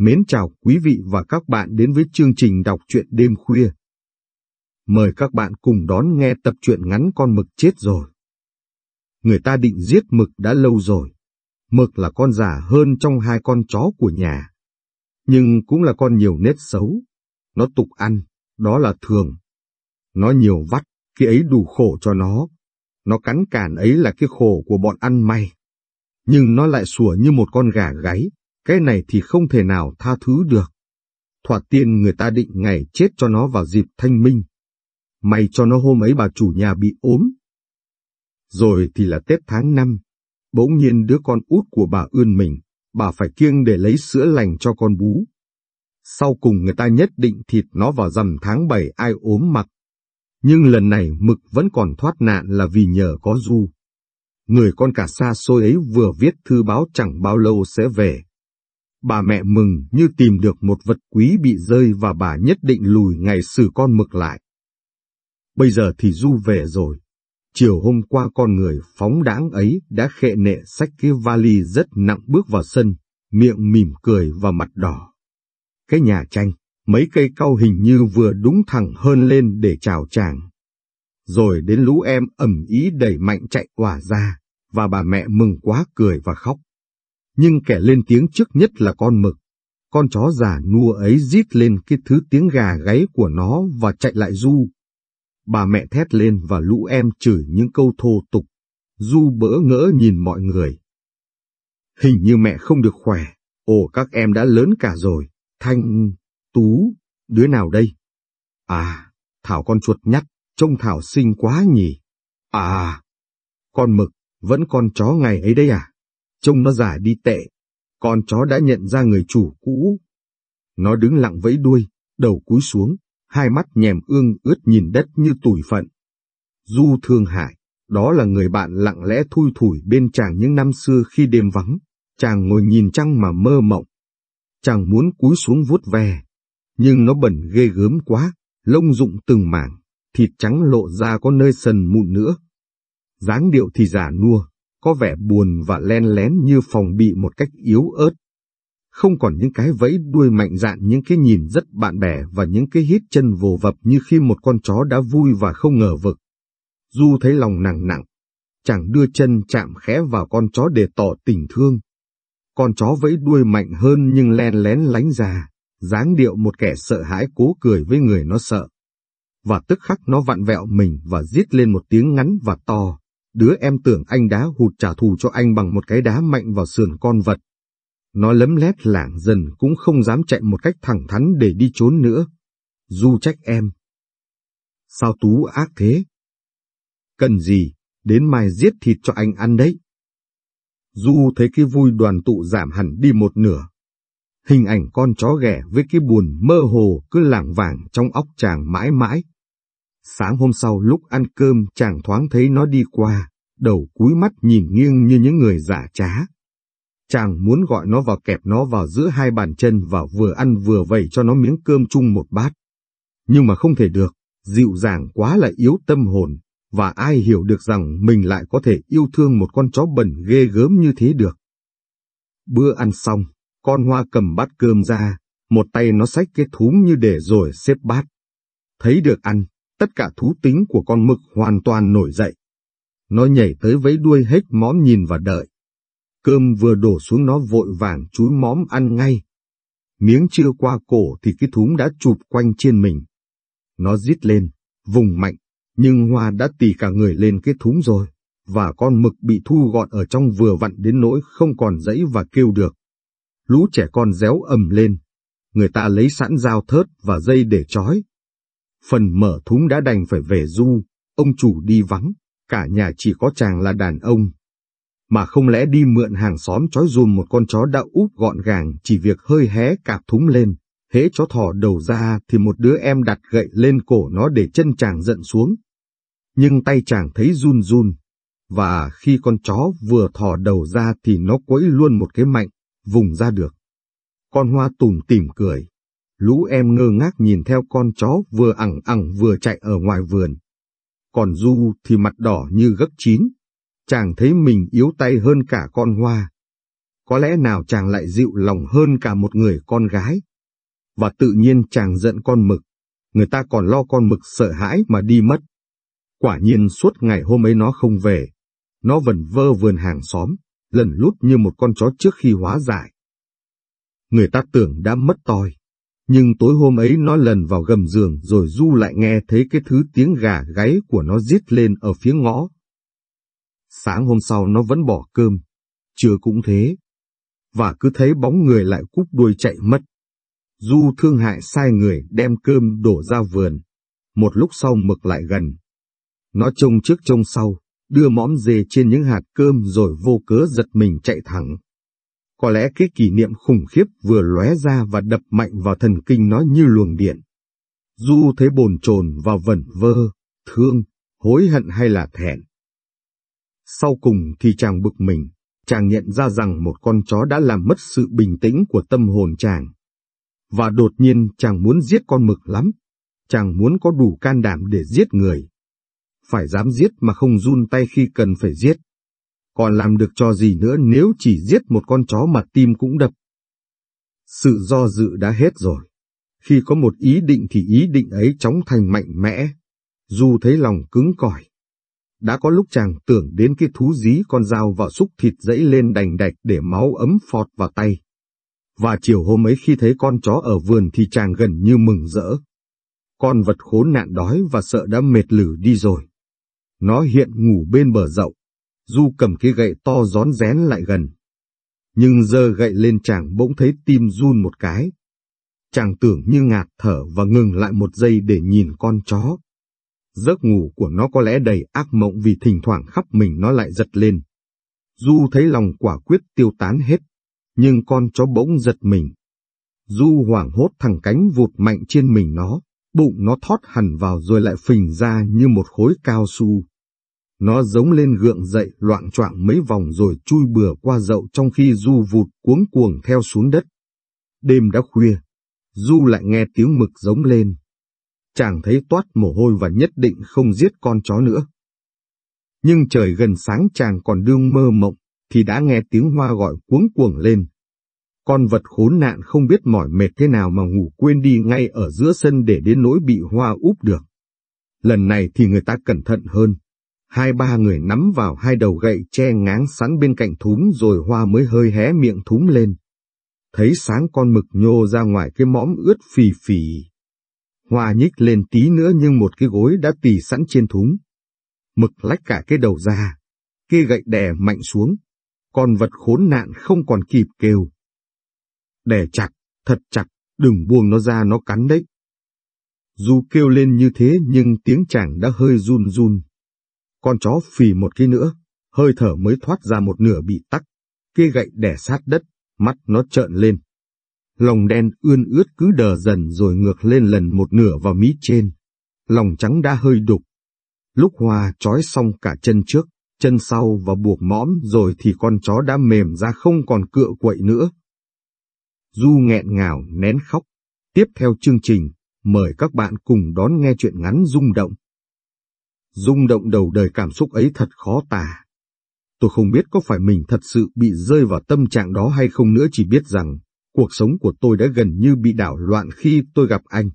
Mến chào quý vị và các bạn đến với chương trình đọc truyện đêm khuya. Mời các bạn cùng đón nghe tập truyện ngắn con mực chết rồi. Người ta định giết mực đã lâu rồi. Mực là con già hơn trong hai con chó của nhà. Nhưng cũng là con nhiều nết xấu. Nó tục ăn, đó là thường. Nó nhiều vắt, khi ấy đủ khổ cho nó. Nó cắn cản ấy là cái khổ của bọn ăn may. Nhưng nó lại sủa như một con gà gáy, cái này thì không thể nào tha thứ được. Thoạt tiên người ta định ngày chết cho nó vào dịp thanh minh. May cho nó hôm ấy bà chủ nhà bị ốm. Rồi thì là Tết tháng năm. Bỗng nhiên đứa con út của bà ươn mình, bà phải kiêng để lấy sữa lành cho con bú. Sau cùng người ta nhất định thịt nó vào rằm tháng bảy ai ốm mặc. Nhưng lần này mực vẫn còn thoát nạn là vì nhờ có du. Người con cả xa xôi ấy vừa viết thư báo chẳng bao lâu sẽ về. Bà mẹ mừng như tìm được một vật quý bị rơi và bà nhất định lùi ngày xử con mực lại. Bây giờ thì Du về rồi. Chiều hôm qua con người phóng đãng ấy đã khệ nệ sách cái vali rất nặng bước vào sân, miệng mỉm cười và mặt đỏ. Cái nhà tranh, mấy cây cau hình như vừa đúng thẳng hơn lên để chào chàng. Rồi đến lũ em ẩm ý đẩy mạnh chạy quả ra, và bà mẹ mừng quá cười và khóc nhưng kẻ lên tiếng trước nhất là con mực. Con chó già nua ấy rít lên cái thứ tiếng gà gáy của nó và chạy lại Du. Bà mẹ thét lên và lũ em chửi những câu thô tục. Du bỡ ngỡ nhìn mọi người. Hình như mẹ không được khỏe. Ồ các em đã lớn cả rồi. Thanh, Tú, đứa nào đây? À, Thảo con chuột nhắt, trông Thảo xinh quá nhỉ. À, con mực, vẫn con chó ngày ấy đấy à? Trông nó già đi tệ, con chó đã nhận ra người chủ cũ. Nó đứng lặng vẫy đuôi, đầu cúi xuống, hai mắt nhèm ương ướt nhìn đất như tủi phận. Du Thương Hải, đó là người bạn lặng lẽ thui thủi bên chàng những năm xưa khi đêm vắng, chàng ngồi nhìn trăng mà mơ mộng. Chàng muốn cúi xuống vuốt ve, nhưng nó bẩn ghê gớm quá, lông rụng từng mảng, thịt trắng lộ ra có nơi sần mụn nữa. dáng điệu thì giả nua, có vẻ buồn và len lén như phòng bị một cách yếu ớt. Không còn những cái vẫy đuôi mạnh dạn những cái nhìn rất bạn bè và những cái hít chân vồ vập như khi một con chó đã vui và không ngờ vực. Du thấy lòng nặng nặng, chàng đưa chân chạm khẽ vào con chó để tỏ tình thương. Con chó vẫy đuôi mạnh hơn nhưng len lén lánh ra, dáng điệu một kẻ sợ hãi cố cười với người nó sợ. Và tức khắc nó vặn vẹo mình và rít lên một tiếng ngắn và to, Đứa em tưởng anh đá hụt trả thù cho anh bằng một cái đá mạnh vào sườn con vật. Nó lấm lét lảng dần cũng không dám chạy một cách thẳng thắn để đi trốn nữa. Du trách em. Sao Tú ác thế? Cần gì, đến mai giết thịt cho anh ăn đấy. Du thấy cái vui đoàn tụ giảm hẳn đi một nửa. Hình ảnh con chó ghẻ với cái buồn mơ hồ cứ lảng vảng trong óc chàng mãi mãi. Sáng hôm sau lúc ăn cơm chàng thoáng thấy nó đi qua, đầu cúi mắt nhìn nghiêng như những người giả trá. Chàng muốn gọi nó vào kẹp nó vào giữa hai bàn chân và vừa ăn vừa vẩy cho nó miếng cơm chung một bát. Nhưng mà không thể được, dịu dàng quá là yếu tâm hồn, và ai hiểu được rằng mình lại có thể yêu thương một con chó bẩn ghê gớm như thế được. Bữa ăn xong, con hoa cầm bát cơm ra, một tay nó xách cái thúng như để rồi xếp bát. Thấy được ăn, tất cả thú tính của con mực hoàn toàn nổi dậy. Nó nhảy tới vẫy đuôi hết móm nhìn và đợi. Cơm vừa đổ xuống nó vội vàng chúi móm ăn ngay. Miếng chưa qua cổ thì cái thúng đã chụp quanh trên mình. Nó rít lên, vùng mạnh, nhưng Hoa đã tì cả người lên cái thúng rồi, và con mực bị thu gọn ở trong vừa vặn đến nỗi không còn dãy và kêu được. Lũ trẻ con réo ầm lên, người ta lấy sẵn dao thớt và dây để trói, Phần mở thúng đã đành phải về du, ông chủ đi vắng, cả nhà chỉ có chàng là đàn ông. Mà không lẽ đi mượn hàng xóm trói dùm một con chó đã úp gọn gàng chỉ việc hơi hé cạp thúng lên, hễ chó thỏ đầu ra thì một đứa em đặt gậy lên cổ nó để chân chàng giận xuống. Nhưng tay chàng thấy run run, và khi con chó vừa thò đầu ra thì nó quấy luôn một cái mạnh, vùng ra được. Con hoa tùm tìm cười, Lũ em ngơ ngác nhìn theo con chó vừa ẳng ẳng vừa chạy ở ngoài vườn. Còn Du thì mặt đỏ như gấc chín. Chàng thấy mình yếu tay hơn cả con hoa. có lẽ nào chàng lại dịu lòng hơn cả một người con gái. Và tự nhiên chàng giận con mực, người ta còn lo con mực sợ hãi mà đi mất. Quả nhiên suốt ngày hôm ấy nó không về, nó vần vơ vườn hàng xóm, lần lút như một con chó trước khi hóa giải. Người ta tưởng đã mất toi, nhưng tối hôm ấy nó lần vào gầm giường rồi Du lại nghe thấy cái thứ tiếng gà gáy của nó giết lên ở phía ngõ. Sáng hôm sau nó vẫn bỏ cơm, trưa cũng thế, và cứ thấy bóng người lại cúp đuôi chạy mất. Du thương hại sai người đem cơm đổ ra vườn, một lúc sau mực lại gần. Nó trông trước trông sau, đưa mõm dê trên những hạt cơm rồi vô cớ giật mình chạy thẳng. Có lẽ cái kỷ niệm khủng khiếp vừa lóe ra và đập mạnh vào thần kinh nó như luồng điện. Du thấy bồn chồn và vẩn vơ, thương, hối hận hay là thẹn. Sau cùng thì chàng bực mình, chàng nhận ra rằng một con chó đã làm mất sự bình tĩnh của tâm hồn chàng. Và đột nhiên chàng muốn giết con mực lắm, chàng muốn có đủ can đảm để giết người. Phải dám giết mà không run tay khi cần phải giết. Còn làm được cho gì nữa nếu chỉ giết một con chó mà tim cũng đập. Sự do dự đã hết rồi. Khi có một ý định thì ý định ấy chóng thành mạnh mẽ. Dù thấy lòng cứng cỏi, đã có lúc chàng tưởng đến cái thú dí con dao vào xúc thịt dẫy lên đành đạch để máu ấm phọt vào tay. Và chiều hôm ấy khi thấy con chó ở vườn thì chàng gần như mừng rỡ. Con vật khốn nạn đói và sợ đã mệt lử đi rồi. Nó hiện ngủ bên bờ rậu, Du cầm cái gậy to gión rén lại gần. Nhưng giờ gậy lên chàng bỗng thấy tim run một cái. Chàng tưởng như ngạt thở và ngừng lại một giây để nhìn con chó. Giấc ngủ của nó có lẽ đầy ác mộng vì thỉnh thoảng khắp mình nó lại giật lên. Du thấy lòng quả quyết tiêu tán hết, nhưng con chó bỗng giật mình. Du hoảng hốt thằng cánh vụt mạnh trên mình nó, bụng nó thoát hẳn vào rồi lại phình ra như một khối cao su. Nó giống lên gượng dậy loạn choạng mấy vòng rồi chui bừa qua dậu trong khi Du vụt cuống cuồng theo xuống đất. Đêm đã khuya, Du lại nghe tiếng mực giống lên, chàng thấy toát mồ hôi và nhất định không giết con chó nữa. Nhưng trời gần sáng chàng còn đương mơ mộng, thì đã nghe tiếng hoa gọi cuống cuồng lên. Con vật khốn nạn không biết mỏi mệt thế nào mà ngủ quên đi ngay ở giữa sân để đến nỗi bị hoa úp được. Lần này thì người ta cẩn thận hơn. Hai ba người nắm vào hai đầu gậy che ngáng sẵn bên cạnh thúng rồi hoa mới hơi hé miệng thúng lên. Thấy sáng con mực nhô ra ngoài cái mõm ướt phì phì, Hoa nhích lên tí nữa nhưng một cái gối đã tì sẵn trên thúng. Mực lách cả cái đầu ra, kia gậy đè mạnh xuống, con vật khốn nạn không còn kịp kêu. Đè chặt, thật chặt, đừng buông nó ra nó cắn đấy. Dù kêu lên như thế nhưng tiếng chàng đã hơi run run. Con chó phì một cái nữa, hơi thở mới thoát ra một nửa bị tắc, kê gậy đè sát đất, mắt nó trợn lên lòng đen ươn ướt cứ đờ dần rồi ngược lên lần một nửa vào mí trên. Lòng trắng đã hơi đục. Lúc Hoa trói xong cả chân trước, chân sau và buộc mõm rồi thì con chó đã mềm ra không còn cựa quậy nữa. Du nghẹn ngào nén khóc. Tiếp theo chương trình, mời các bạn cùng đón nghe chuyện ngắn rung động. Rung động đầu đời cảm xúc ấy thật khó tả. Tôi không biết có phải mình thật sự bị rơi vào tâm trạng đó hay không nữa chỉ biết rằng Cuộc sống của tôi đã gần như bị đảo loạn khi tôi gặp anh.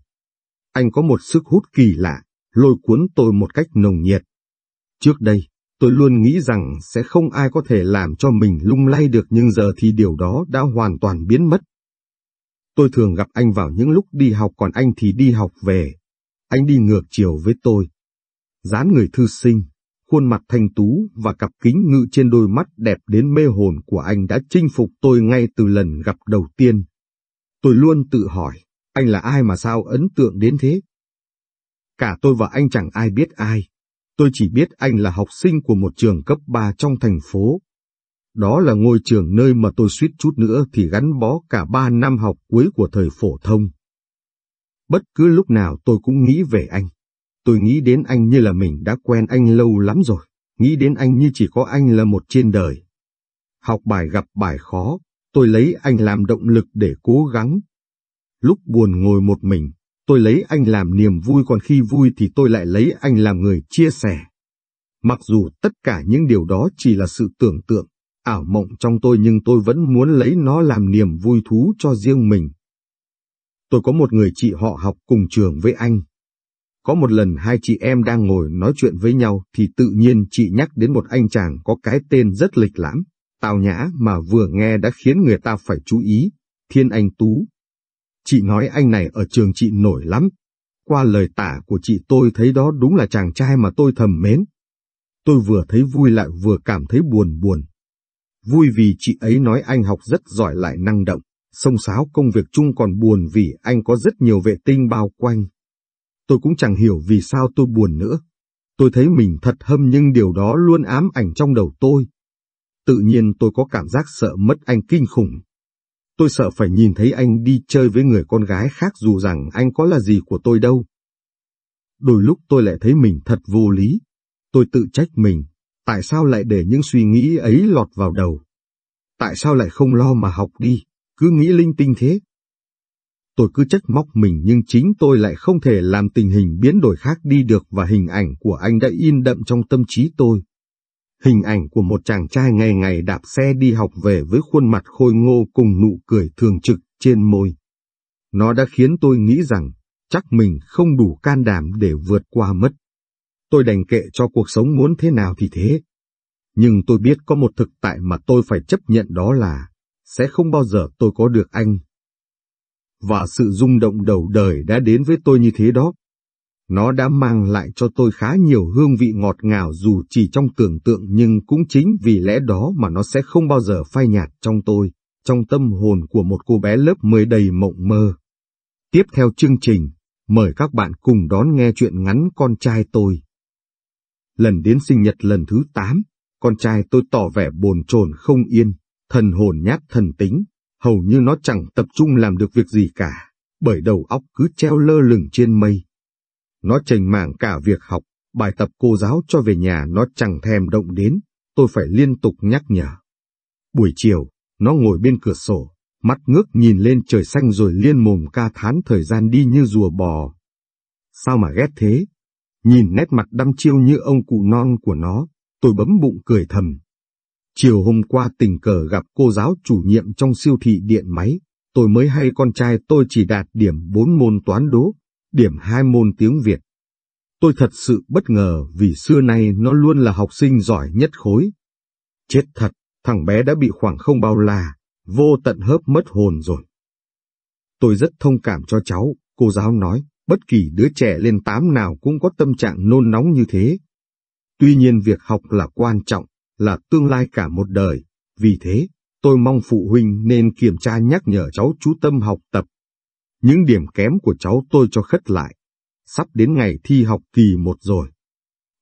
Anh có một sức hút kỳ lạ, lôi cuốn tôi một cách nồng nhiệt. Trước đây, tôi luôn nghĩ rằng sẽ không ai có thể làm cho mình lung lay được nhưng giờ thì điều đó đã hoàn toàn biến mất. Tôi thường gặp anh vào những lúc đi học còn anh thì đi học về. Anh đi ngược chiều với tôi dáng người thư sinh, khuôn mặt thanh tú và cặp kính ngự trên đôi mắt đẹp đến mê hồn của anh đã chinh phục tôi ngay từ lần gặp đầu tiên. Tôi luôn tự hỏi, anh là ai mà sao ấn tượng đến thế? Cả tôi và anh chẳng ai biết ai. Tôi chỉ biết anh là học sinh của một trường cấp 3 trong thành phố. Đó là ngôi trường nơi mà tôi suýt chút nữa thì gắn bó cả ba năm học cuối của thời phổ thông. Bất cứ lúc nào tôi cũng nghĩ về anh. Tôi nghĩ đến anh như là mình đã quen anh lâu lắm rồi, nghĩ đến anh như chỉ có anh là một trên đời. Học bài gặp bài khó, tôi lấy anh làm động lực để cố gắng. Lúc buồn ngồi một mình, tôi lấy anh làm niềm vui còn khi vui thì tôi lại lấy anh làm người chia sẻ. Mặc dù tất cả những điều đó chỉ là sự tưởng tượng, ảo mộng trong tôi nhưng tôi vẫn muốn lấy nó làm niềm vui thú cho riêng mình. Tôi có một người chị họ học cùng trường với anh. Có một lần hai chị em đang ngồi nói chuyện với nhau thì tự nhiên chị nhắc đến một anh chàng có cái tên rất lịch lãm, tào nhã mà vừa nghe đã khiến người ta phải chú ý, Thiên Anh Tú. Chị nói anh này ở trường chị nổi lắm. Qua lời tả của chị tôi thấy đó đúng là chàng trai mà tôi thầm mến. Tôi vừa thấy vui lại vừa cảm thấy buồn buồn. Vui vì chị ấy nói anh học rất giỏi lại năng động, sông sáo công việc chung còn buồn vì anh có rất nhiều vệ tinh bao quanh. Tôi cũng chẳng hiểu vì sao tôi buồn nữa. Tôi thấy mình thật hâm nhưng điều đó luôn ám ảnh trong đầu tôi. Tự nhiên tôi có cảm giác sợ mất anh kinh khủng. Tôi sợ phải nhìn thấy anh đi chơi với người con gái khác dù rằng anh có là gì của tôi đâu. Đôi lúc tôi lại thấy mình thật vô lý. Tôi tự trách mình, tại sao lại để những suy nghĩ ấy lọt vào đầu? Tại sao lại không lo mà học đi, cứ nghĩ linh tinh thế? Tôi cứ trách móc mình nhưng chính tôi lại không thể làm tình hình biến đổi khác đi được và hình ảnh của anh đã in đậm trong tâm trí tôi. Hình ảnh của một chàng trai ngày ngày đạp xe đi học về với khuôn mặt khôi ngô cùng nụ cười thường trực trên môi. Nó đã khiến tôi nghĩ rằng, chắc mình không đủ can đảm để vượt qua mất. Tôi đành kệ cho cuộc sống muốn thế nào thì thế. Nhưng tôi biết có một thực tại mà tôi phải chấp nhận đó là, sẽ không bao giờ tôi có được anh. Và sự rung động đầu đời đã đến với tôi như thế đó. Nó đã mang lại cho tôi khá nhiều hương vị ngọt ngào dù chỉ trong tưởng tượng nhưng cũng chính vì lẽ đó mà nó sẽ không bao giờ phai nhạt trong tôi, trong tâm hồn của một cô bé lớp 10 đầy mộng mơ. Tiếp theo chương trình, mời các bạn cùng đón nghe chuyện ngắn con trai tôi. Lần đến sinh nhật lần thứ 8, con trai tôi tỏ vẻ bồn chồn không yên, thần hồn nhát thần tính, hầu như nó chẳng tập trung làm được việc gì cả, bởi đầu óc cứ treo lơ lửng trên mây. Nó chành mảng cả việc học, bài tập cô giáo cho về nhà nó chẳng thèm động đến, tôi phải liên tục nhắc nhở. Buổi chiều, nó ngồi bên cửa sổ, mắt ngước nhìn lên trời xanh rồi liên mồm ca thán thời gian đi như rùa bò. Sao mà ghét thế? Nhìn nét mặt đăm chiêu như ông cụ non của nó, tôi bấm bụng cười thầm. Chiều hôm qua tình cờ gặp cô giáo chủ nhiệm trong siêu thị điện máy, tôi mới hay con trai tôi chỉ đạt điểm 4 môn toán đố, điểm 2 môn tiếng Việt. Tôi thật sự bất ngờ vì xưa nay nó luôn là học sinh giỏi nhất khối. Chết thật, thằng bé đã bị khoảng không bao la, vô tận hớp mất hồn rồi. Tôi rất thông cảm cho cháu, cô giáo nói, bất kỳ đứa trẻ lên tám nào cũng có tâm trạng nôn nóng như thế. Tuy nhiên việc học là quan trọng, là tương lai cả một đời, vì thế, tôi mong phụ huynh nên kiểm tra nhắc nhở cháu chú tâm học tập. Những điểm kém của cháu tôi cho khất lại, sắp đến ngày thi học kỳ một rồi.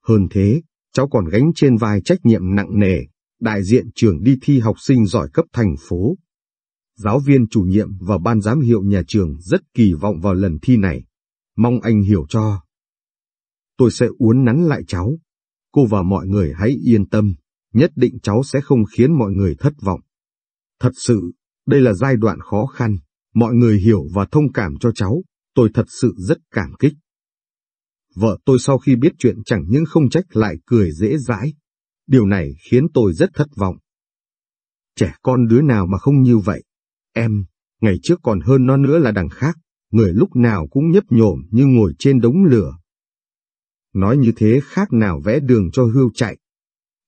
Hơn thế, cháu còn gánh trên vai trách nhiệm nặng nề, đại diện trường đi thi học sinh giỏi cấp thành phố. Giáo viên chủ nhiệm và ban giám hiệu nhà trường rất kỳ vọng vào lần thi này, mong anh hiểu cho. Tôi sẽ uốn nắn lại cháu, cô và mọi người hãy yên tâm, nhất định cháu sẽ không khiến mọi người thất vọng. Thật sự, đây là giai đoạn khó khăn, mọi người hiểu và thông cảm cho cháu, tôi thật sự rất cảm kích. Vợ tôi sau khi biết chuyện chẳng những không trách lại cười dễ dãi. Điều này khiến tôi rất thất vọng. Trẻ con đứa nào mà không như vậy? Em, ngày trước còn hơn nó nữa là đằng khác, người lúc nào cũng nhấp nhổm như ngồi trên đống lửa. Nói như thế khác nào vẽ đường cho hươu chạy.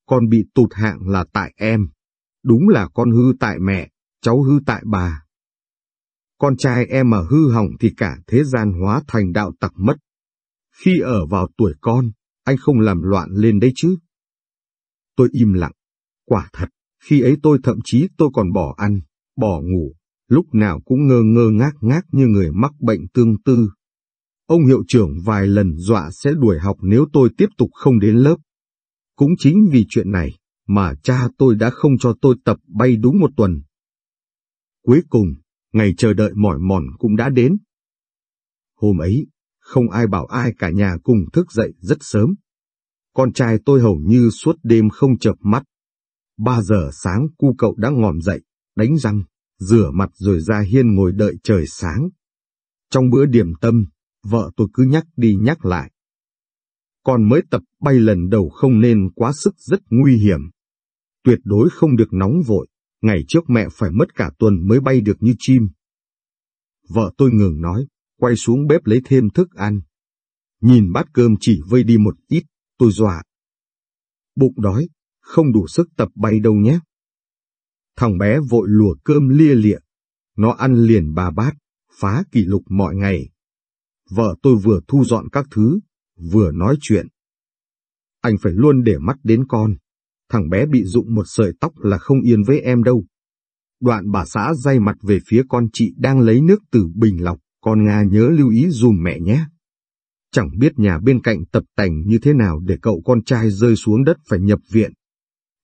Con bị tụt hạng là tại em. Đúng là con hư tại mẹ, cháu hư tại bà. Con trai em mà hư hỏng thì cả thế gian hóa thành đạo tặc mất. Khi ở vào tuổi con, anh không làm loạn lên đấy chứ. Tôi im lặng. Quả thật, khi ấy tôi thậm chí tôi còn bỏ ăn, bỏ ngủ, lúc nào cũng ngơ ngơ ngác ngác như người mắc bệnh tương tư. Ông hiệu trưởng vài lần dọa sẽ đuổi học nếu tôi tiếp tục không đến lớp. Cũng chính vì chuyện này mà cha tôi đã không cho tôi tập bay đúng một tuần. Cuối cùng, ngày chờ đợi mỏi mòn cũng đã đến. Hôm ấy, không ai bảo ai cả nhà cùng thức dậy rất sớm. Con trai tôi hầu như suốt đêm không chợp mắt. Ba giờ sáng cu cậu đã ngòm dậy, đánh răng, rửa mặt rồi ra hiên ngồi đợi trời sáng. Trong bữa điểm tâm, vợ tôi cứ nhắc đi nhắc lại. Con mới tập bay lần đầu không nên quá sức rất nguy hiểm. Tuyệt đối không được nóng vội, ngày trước mẹ phải mất cả tuần mới bay được như chim. Vợ tôi ngừng nói, quay xuống bếp lấy thêm thức ăn. Nhìn bát cơm chỉ vơi đi một ít, tôi dọa. Bụng đói, không đủ sức tập bay đâu nhé. Thằng bé vội lùa cơm lia lịa. Nó ăn liền ba bát, phá kỷ lục mọi ngày. Vợ tôi vừa thu dọn các thứ, vừa nói chuyện. Anh phải luôn để mắt đến con. Thằng bé bị rụng một sợi tóc là không yên với em đâu. Đoạn bà xã day mặt về phía con chị đang lấy nước từ bình lọc, con Nga nhớ lưu ý dùm mẹ nhé. Chẳng biết nhà bên cạnh tập tành như thế nào để cậu con trai rơi xuống đất phải nhập viện.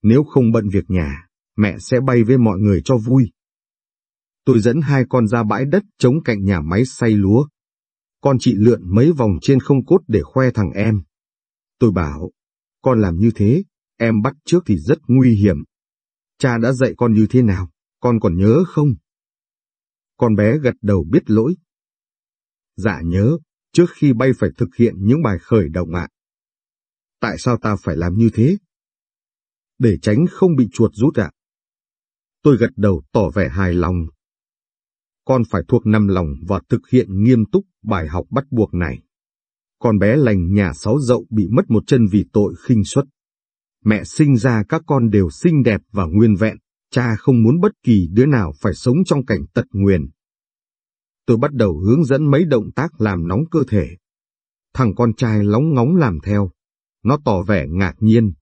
Nếu không bận việc nhà, mẹ sẽ bay với mọi người cho vui. Tôi dẫn hai con ra bãi đất chống cạnh nhà máy xay lúa. Con chị lượn mấy vòng trên không cốt để khoe thằng em. Tôi bảo, con làm như thế, em bắt trước thì rất nguy hiểm. Cha đã dạy con như thế nào, con còn nhớ không? Con bé gật đầu biết lỗi. Dạ nhớ, trước khi bay phải thực hiện những bài khởi động ạ. Tại sao ta phải làm như thế? Để tránh không bị chuột rút ạ. Tôi gật đầu tỏ vẻ hài lòng. Con phải thuộc nằm lòng và thực hiện nghiêm túc bài học bắt buộc này. Con bé lành nhà sáu dậu bị mất một chân vì tội khinh suất. Mẹ sinh ra các con đều xinh đẹp và nguyên vẹn, cha không muốn bất kỳ đứa nào phải sống trong cảnh tật nguyền. Tôi bắt đầu hướng dẫn mấy động tác làm nóng cơ thể. Thằng con trai lóng ngóng làm theo. Nó tỏ vẻ ngạc nhiên.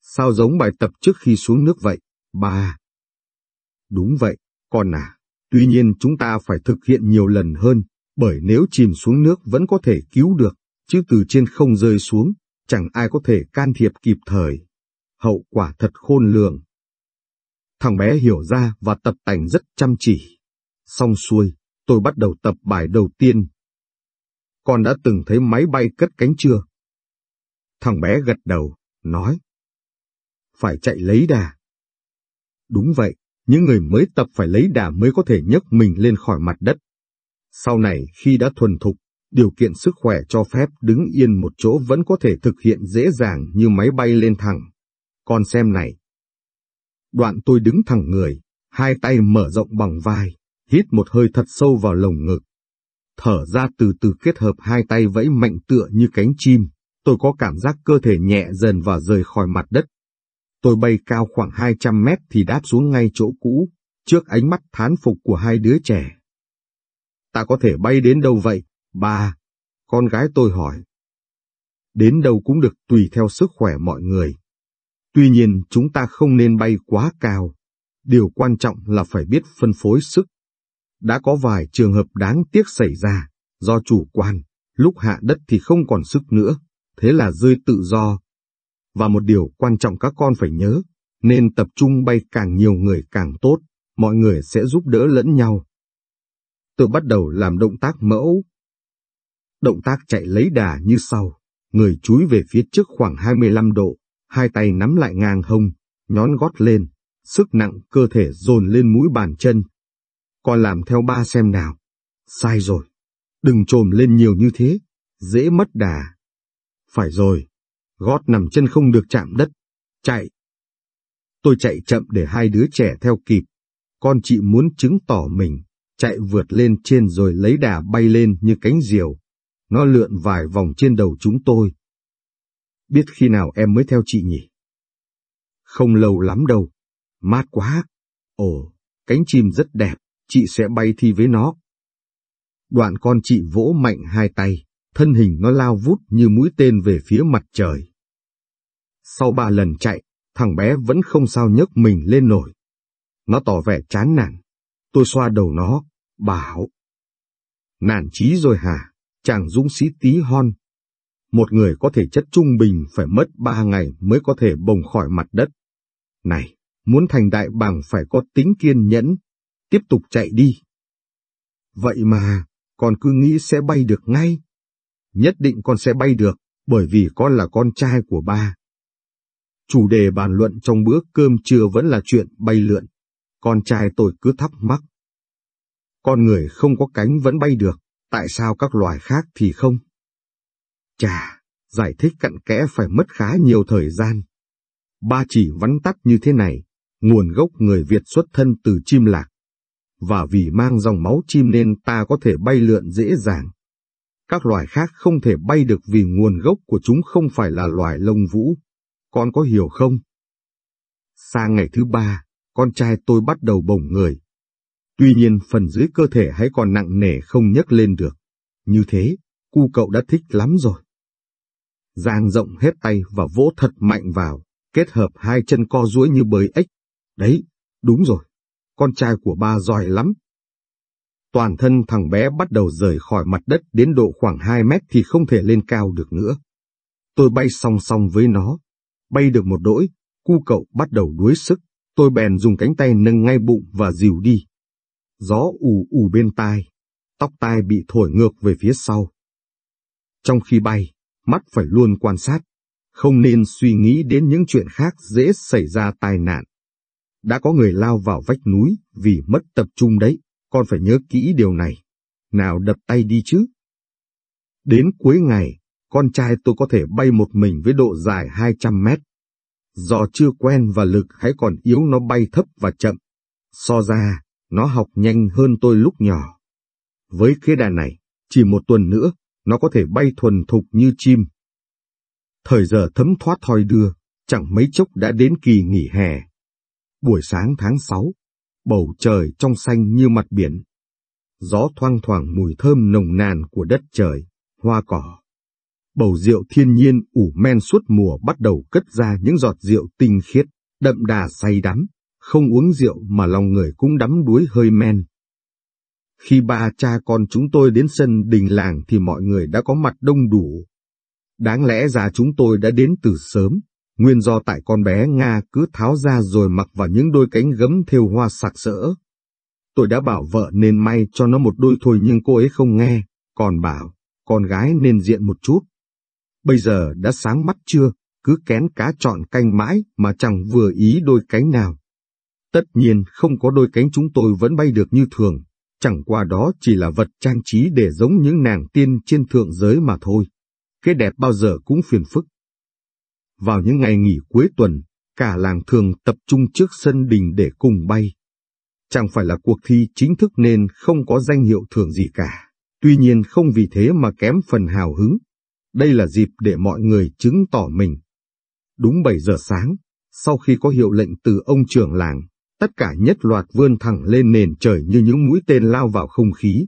Sao giống bài tập trước khi xuống nước vậy, ba? Đúng vậy, con à. Tuy nhiên chúng ta phải thực hiện nhiều lần hơn, bởi nếu chìm xuống nước vẫn có thể cứu được, chứ từ trên không rơi xuống, chẳng ai có thể can thiệp kịp thời. Hậu quả thật khôn lường. Thằng bé hiểu ra và tập tành rất chăm chỉ. Xong xuôi, tôi bắt đầu tập bài đầu tiên. Con đã từng thấy máy bay cất cánh chưa? Thằng bé gật đầu, nói. Phải chạy lấy đà. Đúng vậy, những người mới tập phải lấy đà mới có thể nhấc mình lên khỏi mặt đất. Sau này khi đã thuần thục, điều kiện sức khỏe cho phép đứng yên một chỗ vẫn có thể thực hiện dễ dàng như máy bay lên thẳng. Con xem này. Đoạn tôi đứng thẳng người, hai tay mở rộng bằng vai, hít một hơi thật sâu vào lồng ngực. Thở ra từ từ kết hợp hai tay vẫy mạnh tựa như cánh chim, tôi có cảm giác cơ thể nhẹ dần và rời khỏi mặt đất. Tôi bay cao khoảng 200 mét thì đáp xuống ngay chỗ cũ, trước ánh mắt thán phục của hai đứa trẻ. Ta có thể bay đến đâu vậy, ba? Con gái tôi hỏi. Đến đâu cũng được tùy theo sức khỏe mọi người. Tuy nhiên chúng ta không nên bay quá cao. Điều quan trọng là phải biết phân phối sức. Đã có vài trường hợp đáng tiếc xảy ra, do chủ quan, lúc hạ đất thì không còn sức nữa, thế là rơi tự do. Và một điều quan trọng các con phải nhớ, nên tập trung bay càng nhiều người càng tốt, mọi người sẽ giúp đỡ lẫn nhau. Tôi bắt đầu làm động tác mẫu. Động tác chạy lấy đà như sau, người chúi về phía trước khoảng 25 độ, hai tay nắm lại ngang hông, nhón gót lên, sức nặng cơ thể dồn lên mũi bàn chân. Con làm theo ba xem nào. Sai rồi. Đừng trồm lên nhiều như thế, dễ mất đà. Phải rồi, gót nằm chân không được chạm đất. Chạy. Tôi chạy chậm để hai đứa trẻ theo kịp. Con chị muốn chứng tỏ mình, chạy vượt lên trên rồi lấy đà bay lên như cánh diều. Nó lượn vài vòng trên đầu chúng tôi. Biết khi nào em mới theo chị nhỉ? Không lâu lắm đâu. Mát quá. Ồ, cánh chim rất đẹp, chị sẽ bay thi với nó. Đoạn con chị vỗ mạnh hai tay, thân hình nó lao vút như mũi tên về phía mặt trời. Sau ba lần chạy, thằng bé vẫn không sao nhấc mình lên nổi. Nó tỏ vẻ chán nản. Tôi xoa đầu nó, bảo. Nản chí rồi hả, chàng dũng sĩ tí hon. Một người có thể chất trung bình phải mất ba ngày mới có thể bồng khỏi mặt đất. Này, muốn thành đại bàng phải có tính kiên nhẫn, tiếp tục chạy đi. Vậy mà, con cứ nghĩ sẽ bay được ngay. Nhất định con sẽ bay được, bởi vì con là con trai của ba. Chủ đề bàn luận trong bữa cơm trưa vẫn là chuyện bay lượn. Con trai tôi cứ thắc mắc. Con người không có cánh vẫn bay được, tại sao các loài khác thì không? Chà, giải thích cặn kẽ phải mất khá nhiều thời gian. Ba chỉ vắn tắt như thế này, nguồn gốc người Việt xuất thân từ chim lạc. Và vì mang dòng máu chim nên ta có thể bay lượn dễ dàng. Các loài khác không thể bay được vì nguồn gốc của chúng không phải là loài lông vũ. Con có hiểu không? Sang ngày thứ ba, con trai tôi bắt đầu bồng người. Tuy nhiên phần dưới cơ thể hãy còn nặng nề không nhấc lên được. Như thế, cu cậu đã thích lắm rồi. Giang rộng hết tay và vỗ thật mạnh vào, kết hợp hai chân co duỗi như bới ếch. Đấy, đúng rồi, con trai của ba giỏi lắm. Toàn thân thằng bé bắt đầu rời khỏi mặt đất đến độ khoảng 2 mét thì không thể lên cao được nữa. Tôi bay song song với nó. Bay được một đỗi, cu cậu bắt đầu đuối sức, tôi bèn dùng cánh tay nâng ngay bụng và dìu đi. Gió ù ù bên tai, tóc tai bị thổi ngược về phía sau. Trong khi bay, mắt phải luôn quan sát, không nên suy nghĩ đến những chuyện khác dễ xảy ra tai nạn. Đã có người lao vào vách núi vì mất tập trung đấy, con phải nhớ kỹ điều này. Nào đập tay đi chứ. Đến cuối ngày, con trai tôi có thể bay một mình với độ dài 200 mét. Do chưa quen và lực hãy còn yếu nó bay thấp và chậm. So ra, nó học nhanh hơn tôi lúc nhỏ. Với khế đàn này, chỉ một tuần nữa, nó có thể bay thuần thục như chim. Thời giờ thấm thoát thoi đưa, chẳng mấy chốc đã đến kỳ nghỉ hè. Buổi sáng tháng 6, bầu trời trong xanh như mặt biển. Gió thoang thoảng mùi thơm nồng nàn của đất trời, hoa cỏ. Bầu rượu thiên nhiên ủ men suốt mùa bắt đầu cất ra những giọt rượu tinh khiết, đậm đà say đắm, không uống rượu mà lòng người cũng đắm đuối hơi men. Khi ba cha con chúng tôi đến sân đình làng thì mọi người đã có mặt đông đủ. Đáng lẽ ra chúng tôi đã đến từ sớm, nguyên do tại con bé Nga cứ tháo ra rồi mặc vào những đôi cánh gấm thêu hoa sặc sỡ. Tôi đã bảo vợ nên may cho nó một đôi thôi nhưng cô ấy không nghe, còn bảo, con gái nên diện một chút. Bây giờ đã sáng mắt chưa, cứ kén cá chọn canh mãi mà chẳng vừa ý đôi cánh nào. Tất nhiên không có đôi cánh chúng tôi vẫn bay được như thường, chẳng qua đó chỉ là vật trang trí để giống những nàng tiên trên thượng giới mà thôi. Cái đẹp bao giờ cũng phiền phức. Vào những ngày nghỉ cuối tuần, cả làng thường tập trung trước sân đình để cùng bay. Chẳng phải là cuộc thi chính thức nên không có danh hiệu thưởng gì cả, tuy nhiên không vì thế mà kém phần hào hứng. Đây là dịp để mọi người chứng tỏ mình. Đúng 7 giờ sáng, sau khi có hiệu lệnh từ ông trưởng làng, tất cả nhất loạt vươn thẳng lên nền trời như những mũi tên lao vào không khí.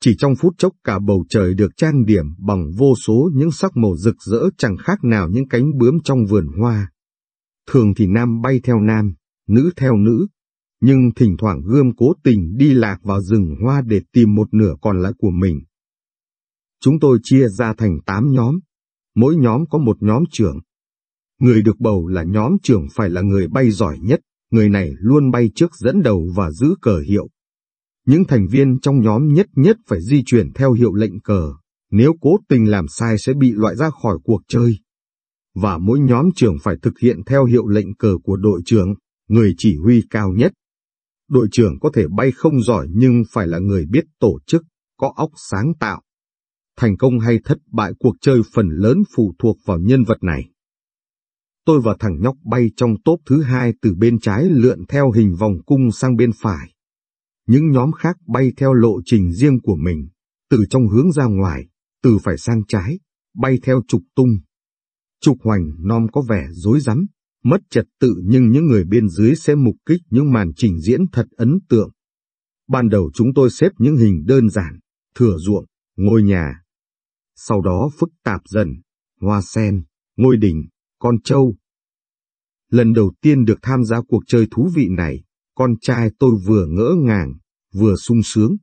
Chỉ trong phút chốc cả bầu trời được trang điểm bằng vô số những sắc màu rực rỡ chẳng khác nào những cánh bướm trong vườn hoa. Thường thì nam bay theo nam, nữ theo nữ, nhưng thỉnh thoảng gươm cố tình đi lạc vào rừng hoa để tìm một nửa còn lại của mình. Chúng tôi chia ra thành tám nhóm, mỗi nhóm có một nhóm trưởng. Người được bầu là nhóm trưởng phải là người bay giỏi nhất, người này luôn bay trước dẫn đầu và giữ cờ hiệu. Những thành viên trong nhóm nhất nhất phải di chuyển theo hiệu lệnh cờ, nếu cố tình làm sai sẽ bị loại ra khỏi cuộc chơi. Và mỗi nhóm trưởng phải thực hiện theo hiệu lệnh cờ của đội trưởng, người chỉ huy cao nhất. Đội trưởng có thể bay không giỏi nhưng phải là người biết tổ chức, có óc sáng tạo. Thành công hay thất bại cuộc chơi phần lớn phụ thuộc vào nhân vật này. Tôi và thằng nhóc bay trong tốp thứ hai từ bên trái lượn theo hình vòng cung sang bên phải. Những nhóm khác bay theo lộ trình riêng của mình, từ trong hướng ra ngoài, từ phải sang trái, bay theo trục tung. Trục hoành non có vẻ rối rắm, mất trật tự nhưng những người bên dưới sẽ mục kích những màn trình diễn thật ấn tượng. Ban đầu chúng tôi xếp những hình đơn giản, thừa ruộng, ngôi nhà. Sau đó phức tạp dần, hoa sen, ngôi đình, con trâu. Lần đầu tiên được tham gia cuộc chơi thú vị này, con trai tôi vừa ngỡ ngàng, vừa sung sướng.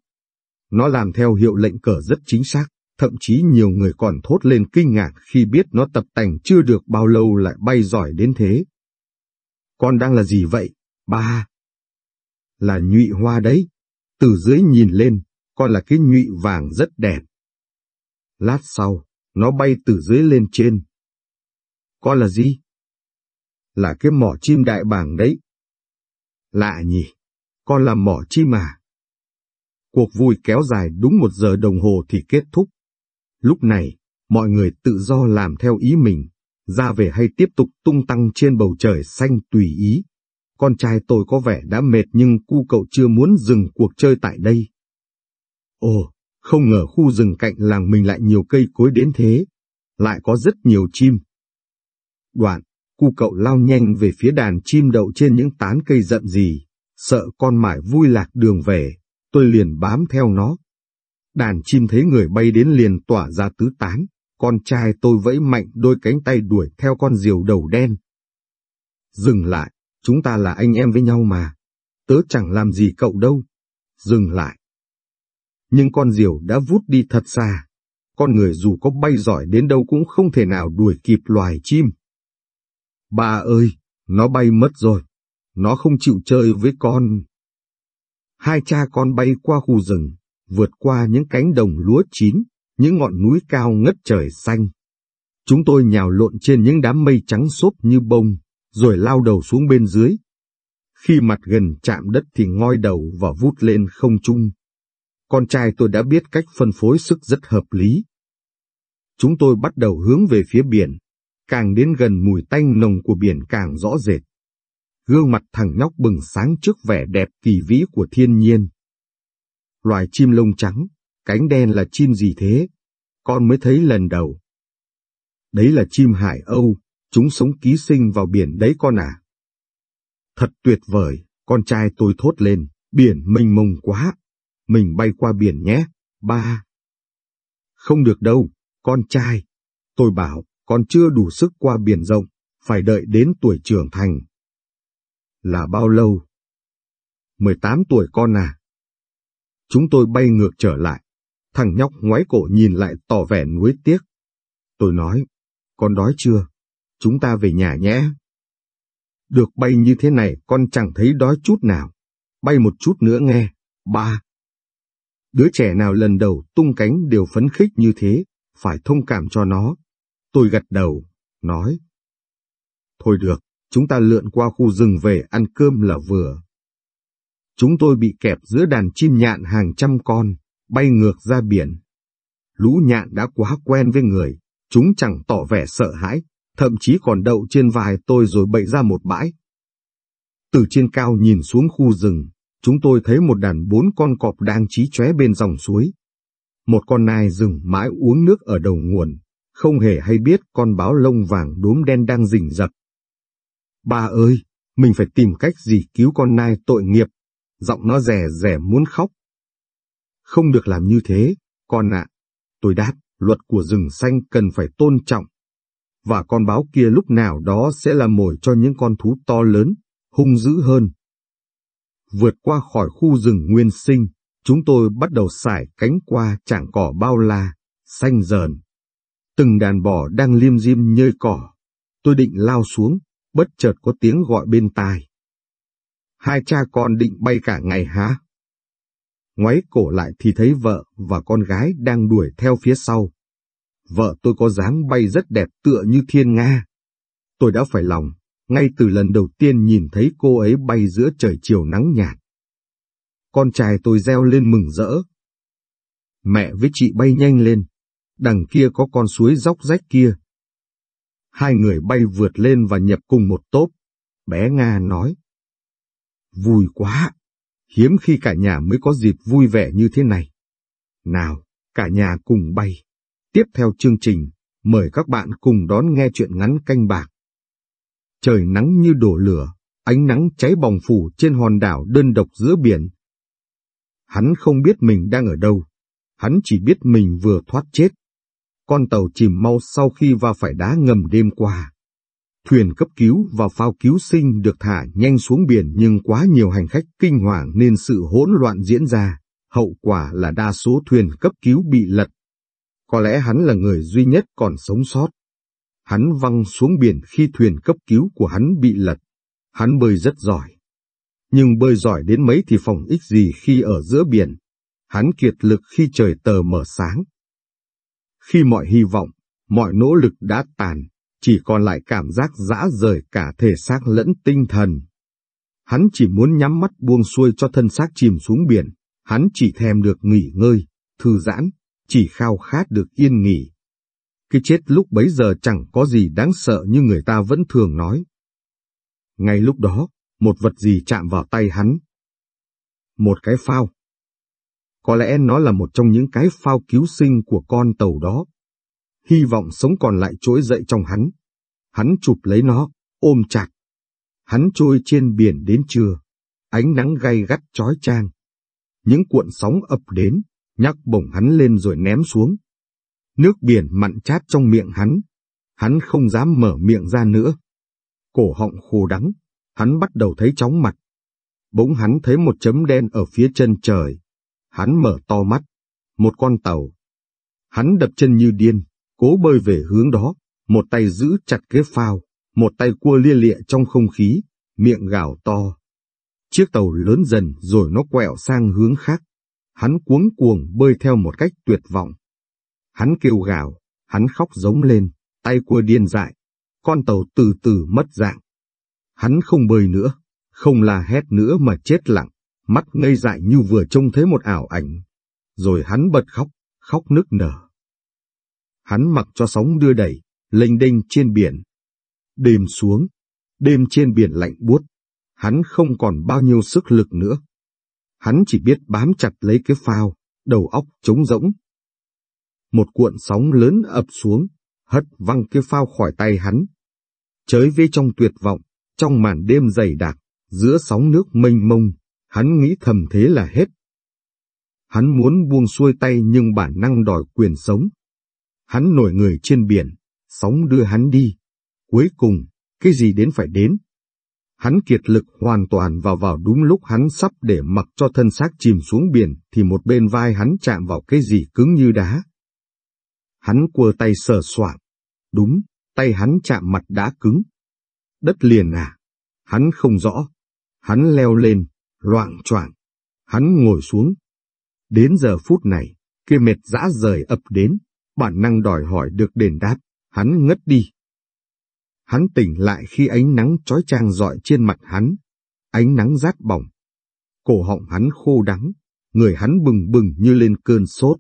Nó làm theo hiệu lệnh cờ rất chính xác, thậm chí nhiều người còn thốt lên kinh ngạc khi biết nó tập tành chưa được bao lâu lại bay giỏi đến thế. Con đang là gì vậy, ba? Là nhụy hoa đấy. Từ dưới nhìn lên, con là cái nhụy vàng rất đẹp. Lát sau, nó bay từ dưới lên trên. Con là gì? Là cái mỏ chim đại bàng đấy. Lạ nhỉ, con là mỏ chim à? Cuộc vui kéo dài đúng một giờ đồng hồ thì kết thúc. Lúc này, mọi người tự do làm theo ý mình, ra về hay tiếp tục tung tăng trên bầu trời xanh tùy ý. Con trai tôi có vẻ đã mệt nhưng cu cậu chưa muốn dừng cuộc chơi tại đây. Ồ, không ngờ khu rừng cạnh làng mình lại nhiều cây cối đến thế, lại có rất nhiều chim. Đoạn, cu cậu lao nhanh về phía đàn chim đậu trên những tán cây rậm gì, sợ con mải vui lạc đường về, tôi liền bám theo nó. Đàn chim thấy người bay đến liền tỏa ra tứ tán, con trai tôi vẫy mạnh đôi cánh tay đuổi theo con diều đầu đen. Dừng lại, chúng ta là anh em với nhau mà, tớ chẳng làm gì cậu đâu. Dừng lại. Nhưng con diều đã vút đi thật xa, con người dù có bay giỏi đến đâu cũng không thể nào đuổi kịp loài chim. Bà ơi, nó bay mất rồi, nó không chịu chơi với con. Hai cha con bay qua khu rừng, vượt qua những cánh đồng lúa chín, những ngọn núi cao ngất trời xanh. Chúng tôi nhào lộn trên những đám mây trắng xốp như bông, rồi lao đầu xuống bên dưới. Khi mặt gần chạm đất thì ngoi đầu và vút lên không trung. Con trai tôi đã biết cách phân phối sức rất hợp lý. Chúng tôi bắt đầu hướng về phía biển, càng đến gần mùi tanh nồng của biển càng rõ rệt. Gương mặt thằng nhóc bừng sáng trước vẻ đẹp kỳ vĩ của thiên nhiên. Loài chim lông trắng, cánh đen là chim gì thế? Con mới thấy lần đầu. Đấy là chim hải âu, chúng sống ký sinh vào biển đấy con à. Thật tuyệt vời, con trai tôi thốt lên, biển mênh mông quá. Mình bay qua biển nhé, ba. Không được đâu, con trai. Tôi bảo, con chưa đủ sức qua biển rộng, phải đợi đến tuổi trưởng thành. Là bao lâu? 18 tuổi con à? Chúng tôi bay ngược trở lại. Thằng nhóc ngoái cổ nhìn lại tỏ vẻ nuối tiếc. Tôi nói, con đói chưa? Chúng ta về nhà nhé. Được bay như thế này con chẳng thấy đói chút nào. Bay một chút nữa nghe. Ba. Đứa trẻ nào lần đầu tung cánh đều phấn khích như thế, phải thông cảm cho nó. Tôi gật đầu, nói. Thôi được, chúng ta lượn qua khu rừng về ăn cơm là vừa. Chúng tôi bị kẹp giữa đàn chim nhạn hàng trăm con, bay ngược ra biển. Lũ nhạn đã quá quen với người, chúng chẳng tỏ vẻ sợ hãi, thậm chí còn đậu trên vai tôi rồi bậy ra một bãi. Từ trên cao nhìn xuống khu rừng, chúng tôi thấy một đàn bốn con cọp đang trí chóe bên dòng suối. Một con nai dừng mãi uống nước ở đầu nguồn, không hề hay biết con báo lông vàng đốm đen đang rình rập. Ba ơi, mình phải tìm cách gì cứu con nai tội nghiệp, giọng nó rè rè muốn khóc. Không được làm như thế, con ạ. Tôi đáp, luật của rừng xanh cần phải tôn trọng. Và con báo kia lúc nào đó sẽ là mồi cho những con thú to lớn, hung dữ hơn. Vượt qua khỏi khu rừng nguyên sinh, chúng tôi bắt đầu xải cánh qua trảng cỏ bao la, xanh dờn. Từng đàn bò đang liêm diêm nhơi cỏ. Tôi định lao xuống, bất chợt có tiếng gọi bên tai. Hai cha con định bay cả ngày hả? Ngoáy cổ lại thì thấy vợ và con gái đang đuổi theo phía sau. Vợ tôi có dáng bay rất đẹp tựa như thiên nga. Tôi đã phải lòng, ngay từ lần đầu tiên nhìn thấy cô ấy bay giữa trời chiều nắng nhạt. Con trai tôi reo lên mừng rỡ. Mẹ với chị bay nhanh lên, đằng kia có con suối róc rách kia. Hai người bay vượt lên và nhập cùng một tốp. Bé Nga nói. Vui quá, hiếm khi cả nhà mới có dịp vui vẻ như thế này. Nào, cả nhà cùng bay. Tiếp theo chương trình, mời các bạn cùng đón nghe chuyện ngắn canh bạc. Trời nắng như đổ lửa, ánh nắng cháy bỏng phủ trên hòn đảo đơn độc giữa biển. Hắn không biết mình đang ở đâu, hắn chỉ biết mình vừa thoát chết. Con tàu chìm mau sau khi va phải đá ngầm đêm qua. Thuyền cấp cứu và phao cứu sinh được thả nhanh xuống biển nhưng quá nhiều hành khách kinh hoàng nên sự hỗn loạn diễn ra, hậu quả là đa số thuyền cấp cứu bị lật. Có lẽ hắn là người duy nhất còn sống sót. Hắn văng xuống biển khi thuyền cấp cứu của hắn bị lật. Hắn bơi rất giỏi. Nhưng bơi giỏi đến mấy thì phòng ích gì khi ở giữa biển. Hắn kiệt lực khi trời tờ mở sáng. Khi mọi hy vọng, mọi nỗ lực đã tàn, chỉ còn lại cảm giác dã rời cả thể xác lẫn tinh thần. Hắn chỉ muốn nhắm mắt buông xuôi cho thân xác chìm xuống biển, hắn chỉ thèm được nghỉ ngơi, thư giãn, chỉ khao khát được yên nghỉ cái chết lúc bấy giờ chẳng có gì đáng sợ như người ta vẫn thường nói. Ngay lúc đó, một vật gì chạm vào tay hắn. Một cái phao. Có lẽ nó là một trong những cái phao cứu sinh của con tàu đó. Hy vọng sống còn lại trỗi dậy trong hắn. Hắn chụp lấy nó, ôm chặt. Hắn trôi trên biển đến trưa. Ánh nắng gay gắt chói chang. Những cuộn sóng ập đến, nhắc bổng hắn lên rồi ném xuống. Nước biển mặn chát trong miệng hắn. Hắn không dám mở miệng ra nữa. Cổ họng khô đắng, hắn bắt đầu thấy chóng mặt. Bỗng hắn thấy một chấm đen ở phía chân trời. Hắn mở to mắt. Một con tàu. Hắn đập chân như điên, cố bơi về hướng đó, một tay giữ chặt ghế phao, một tay cua lia lịa trong không khí, miệng gào to. Chiếc tàu lớn dần rồi nó quẹo sang hướng khác. Hắn cuống cuồng bơi theo một cách tuyệt vọng. Hắn kêu gào, hắn khóc giống lên, tay cua điên dại. Con tàu từ từ mất dạng. Hắn không bơi nữa, không la hét nữa mà chết lặng, mắt ngây dại như vừa trông thấy một ảo ảnh. Rồi hắn bật khóc, khóc nức nở. Hắn mặc cho sóng đưa đẩy, lênh đênh trên biển. Đêm xuống, đêm trên biển lạnh buốt, hắn không còn bao nhiêu sức lực nữa. Hắn chỉ biết bám chặt lấy cái phao, đầu óc trống rỗng. Một cuộn sóng lớn ập xuống, hất văng cái phao khỏi tay hắn. Chới vê trong tuyệt vọng, trong màn đêm dày đặc, giữa sóng nước mênh mông, hắn nghĩ thầm thế là hết. Hắn muốn buông xuôi tay nhưng bản năng đòi quyền sống. Hắn nổi người trên biển, sóng đưa hắn đi. Cuối cùng, cái gì đến phải đến. Hắn kiệt lực hoàn toàn vào vào đúng lúc hắn sắp để mặc cho thân xác chìm xuống biển thì một bên vai hắn chạm vào cái gì cứng như đá. Hắn quơ tay sờ soạng. Đúng, tay hắn chạm mặt đá cứng. Đất liền à? Hắn không rõ. Hắn leo lên, loạn choạng. Hắn ngồi xuống. Đến giờ phút này, kia mệt dã rời ập đến, bản năng đòi hỏi được đền đáp, hắn ngất đi. Hắn tỉnh lại khi ánh nắng chói chang dọi trên mặt hắn, ánh nắng rát bỏng. Cổ họng hắn khô đắng, người hắn bừng bừng như lên cơn sốt.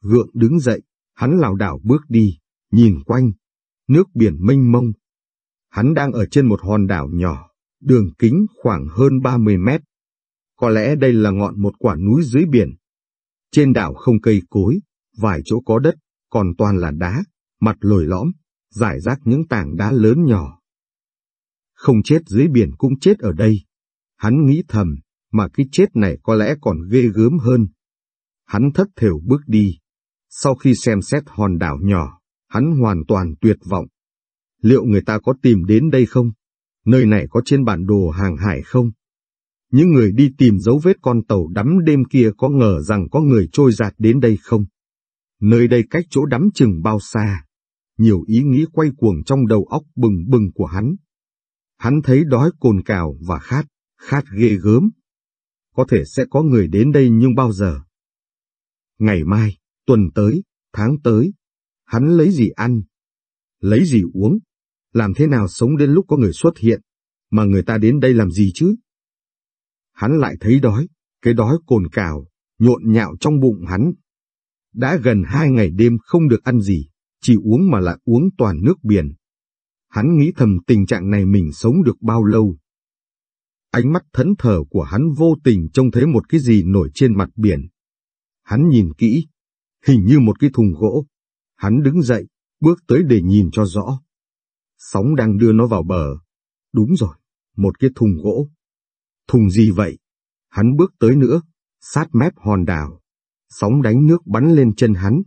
Gượng đứng dậy, hắn lảo đảo bước đi, nhìn quanh, nước biển mênh mông. Hắn đang ở trên một hòn đảo nhỏ, đường kính khoảng hơn 30 mét. Có lẽ đây là ngọn một quả núi dưới biển. Trên đảo không cây cối, vài chỗ có đất, còn toàn là đá, mặt lồi lõm, giải rác những tảng đá lớn nhỏ. Không chết dưới biển cũng chết ở đây. Hắn nghĩ thầm, mà cái chết này có lẽ còn ghê gớm hơn. Hắn thất thểu bước đi. Sau khi xem xét hòn đảo nhỏ, hắn hoàn toàn tuyệt vọng. Liệu người ta có tìm đến đây không? Nơi này có trên bản đồ hàng hải không? Những người đi tìm dấu vết con tàu đắm đêm kia có ngờ rằng có người trôi giạt đến đây không? Nơi đây cách chỗ đắm chừng bao xa? Nhiều ý nghĩ quay cuồng trong đầu óc bừng bừng của hắn. Hắn thấy đói cồn cào và khát, khát ghê gớm. Có thể sẽ có người đến đây nhưng bao giờ? Ngày mai, tuần tới, tháng tới, hắn lấy gì ăn? Lấy gì uống? Làm thế nào sống đến lúc có người xuất hiện, mà người ta đến đây làm gì chứ? Hắn lại thấy đói, cái đói cồn cào, nhộn nhạo trong bụng hắn. Đã gần hai ngày đêm không được ăn gì, chỉ uống mà lại uống toàn nước biển. Hắn nghĩ thầm tình trạng này mình sống được bao lâu. Ánh mắt thẫn thờ của hắn vô tình trông thấy một cái gì nổi trên mặt biển. Hắn nhìn kỹ, hình như một cái thùng gỗ. Hắn đứng dậy, bước tới để nhìn cho rõ. Sóng đang đưa nó vào bờ. Đúng rồi, một cái thùng gỗ. Thùng gì vậy? Hắn bước tới nữa, sát mép hòn đảo. Sóng đánh nước bắn lên chân hắn.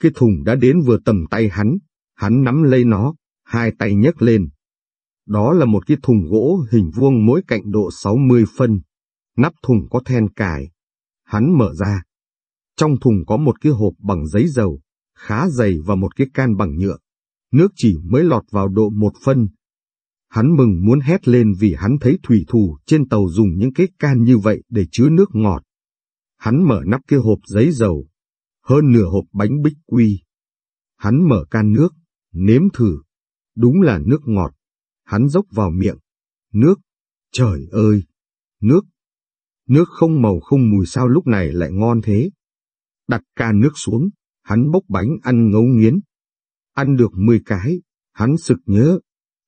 Cái thùng đã đến vừa tầm tay hắn, hắn nắm lấy nó, hai tay nhấc lên. Đó là một cái thùng gỗ hình vuông mỗi cạnh độ 60 phân. Nắp thùng có then cài. Hắn mở ra. Trong thùng có một cái hộp bằng giấy dầu, khá dày và một cái can bằng nhựa. Nước chỉ mới lọt vào độ một phân. Hắn mừng muốn hét lên vì hắn thấy thủy thủ trên tàu dùng những cái can như vậy để chứa nước ngọt. Hắn mở nắp cái hộp giấy dầu, hơn nửa hộp bánh bích quy. Hắn mở can nước, nếm thử. Đúng là nước ngọt. Hắn dốc vào miệng. Nước. Trời ơi! Nước. Nước không màu không mùi sao lúc này lại ngon thế. Đặt can nước xuống, hắn bốc bánh ăn ngấu nghiến. ăn được 10 cái, hắn sực nhớ.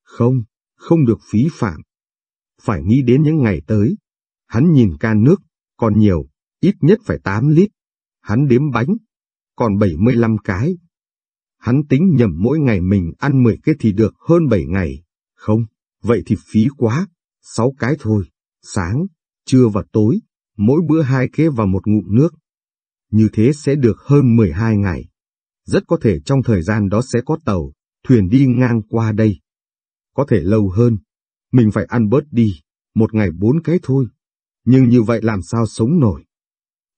Không, không được phí phạm. Phải nghĩ đến những ngày tới. Hắn nhìn can nước, còn nhiều, ít nhất phải 8 lít. Hắn đếm bánh, còn 75 cái. Hắn tính nhầm mỗi ngày mình ăn 10 cái thì được hơn 7 ngày. Không, vậy thì phí quá, 6 cái thôi, sáng, trưa và tối, mỗi bữa hai cái và một ngụm nước. Như thế sẽ được hơn 12 ngày. Rất có thể trong thời gian đó sẽ có tàu, thuyền đi ngang qua đây. Có thể lâu hơn, mình phải ăn bớt đi, một ngày bốn cái thôi. Nhưng như vậy làm sao sống nổi?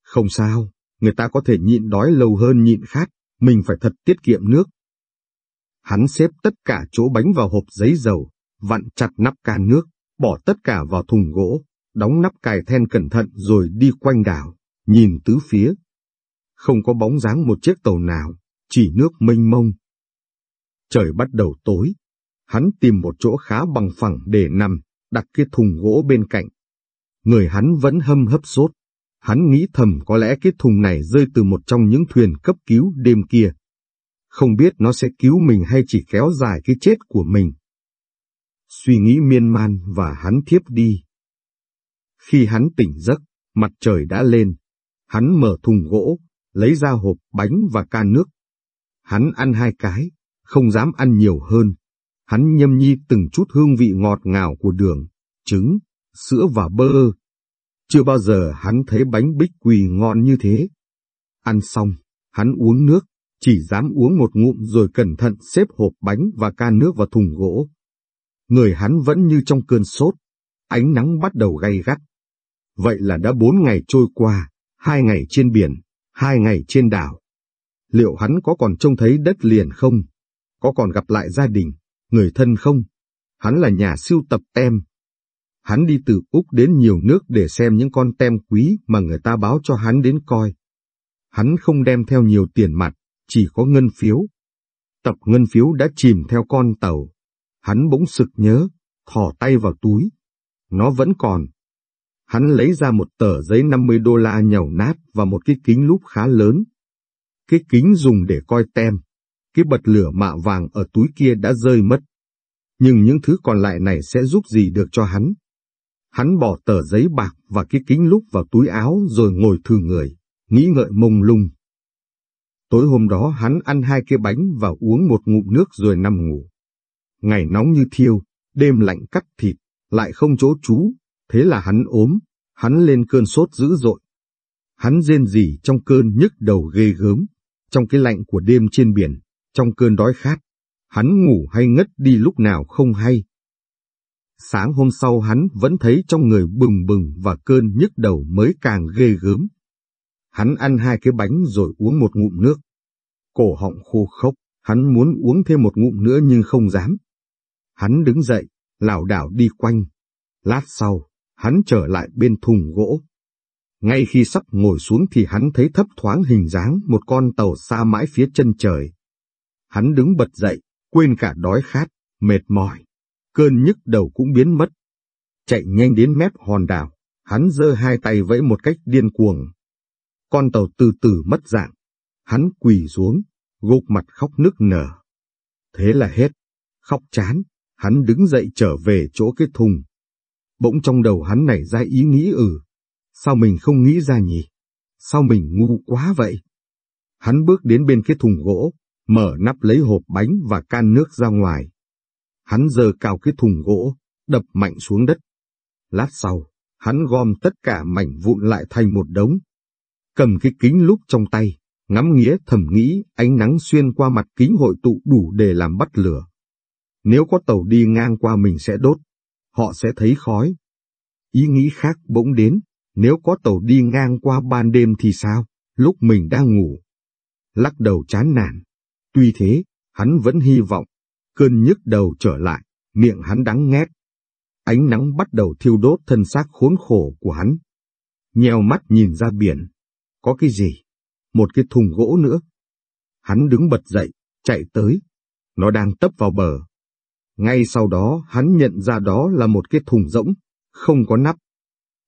Không sao, người ta có thể nhịn đói lâu hơn nhịn khát, mình phải thật tiết kiệm nước. Hắn xếp tất cả chỗ bánh vào hộp giấy dầu, vặn chặt nắp can nước, bỏ tất cả vào thùng gỗ, đóng nắp cài then cẩn thận rồi đi quanh đảo, nhìn tứ phía. Không có bóng dáng một chiếc tàu nào, chỉ nước mênh mông. Trời bắt đầu tối, hắn tìm một chỗ khá bằng phẳng để nằm, đặt cái thùng gỗ bên cạnh. Người hắn vẫn hâm hấp sốt, hắn nghĩ thầm có lẽ cái thùng này rơi từ một trong những thuyền cấp cứu đêm kia. Không biết nó sẽ cứu mình hay chỉ kéo dài cái chết của mình. Suy nghĩ miên man và hắn thiếp đi. Khi hắn tỉnh giấc, mặt trời đã lên. Hắn mở thùng gỗ, lấy ra hộp bánh và can nước. Hắn ăn hai cái, không dám ăn nhiều hơn. Hắn nhâm nhi từng chút hương vị ngọt ngào của đường, trứng, sữa và bơ. Chưa bao giờ hắn thấy bánh bích quỳ ngon như thế. Ăn xong, hắn uống nước, chỉ dám uống một ngụm rồi cẩn thận xếp hộp bánh và can nước vào thùng gỗ. Người hắn vẫn như trong cơn sốt, ánh nắng bắt đầu gay gắt. Vậy là đã bốn ngày trôi qua, hai ngày trên biển, hai ngày trên đảo. Liệu hắn có còn trông thấy đất liền không? Có còn gặp lại gia đình, người thân không? Hắn là nhà siêu tập tem. Hắn đi từ Úc đến nhiều nước để xem những con tem quý mà người ta báo cho hắn đến coi. Hắn không đem theo nhiều tiền mặt, chỉ có ngân phiếu. Tập ngân phiếu đã chìm theo con tàu. Hắn bỗng sực nhớ, thò tay vào túi. Nó vẫn còn, Hắn lấy ra một tờ giấy 50 đô la nhầu nát và một cái kính lúp khá lớn. Cái kính dùng để coi tem. Cái bật lửa mạ vàng ở túi kia đã rơi mất. Nhưng những thứ còn lại này sẽ giúp gì được cho hắn? Hắn bỏ tờ giấy bạc và cái kính lúp vào túi áo rồi ngồi thử người, nghĩ ngợi mông lung. Tối hôm đó hắn ăn hai cái bánh và uống một ngụm nước rồi nằm ngủ. Ngày nóng như thiêu, đêm lạnh cắt thịt, lại không chỗ trú, Thế là hắn ốm, hắn lên cơn sốt dữ dội. Hắn rên rỉ trong cơn nhức đầu ghê gớm, trong cái lạnh của đêm trên biển, trong cơn đói khát. Hắn ngủ hay ngất đi lúc nào không hay. Sáng hôm sau hắn vẫn thấy trong người bừng bừng và cơn nhức đầu mới càng ghê gớm. Hắn ăn hai cái bánh rồi uống một ngụm nước. Cổ họng khô khốc, hắn muốn uống thêm một ngụm nữa nhưng không dám. Hắn đứng dậy, lảo đảo đi quanh. Lát sau, hắn trở lại bên thùng gỗ. Ngay khi sắp ngồi xuống thì hắn thấy thấp thoáng hình dáng một con tàu xa mãi phía chân trời. Hắn đứng bật dậy, quên cả đói khát, mệt mỏi. Cơn nhức đầu cũng biến mất. Chạy nhanh đến mép hòn đảo, hắn giơ hai tay vẫy một cách điên cuồng. Con tàu từ từ mất dạng. Hắn quỳ xuống, gục mặt khóc nức nở. Thế là hết. Khóc chán, hắn đứng dậy trở về chỗ cái thùng. Bỗng trong đầu hắn nảy ra ý nghĩ ừ. Sao mình không nghĩ ra nhỉ? Sao mình ngu quá vậy? Hắn bước đến bên cái thùng gỗ, mở nắp lấy hộp bánh và can nước ra ngoài. Hắn giơ cao cái thùng gỗ, đập mạnh xuống đất. Lát sau, hắn gom tất cả mảnh vụn lại thành một đống. Cầm cái kính lúc trong tay, ngắm nghĩa thầm nghĩ ánh nắng xuyên qua mặt kính hội tụ đủ để làm bắt lửa. Nếu có tàu đi ngang qua mình sẽ đốt, họ sẽ thấy khói. Ý nghĩ khác bỗng đến, nếu có tàu đi ngang qua ban đêm thì sao, lúc mình đang ngủ. Lắc đầu chán nản. Tuy thế, hắn vẫn hy vọng, cơn nhức đầu trở lại, miệng hắn đắng nghét. Ánh nắng bắt đầu thiêu đốt thân xác khốn khổ của hắn. Nheo mắt nhìn ra biển. Có cái gì? Một cái thùng gỗ nữa. Hắn đứng bật dậy, chạy tới. Nó đang tấp vào bờ. Ngay sau đó hắn nhận ra đó là một cái thùng rỗng, không có nắp.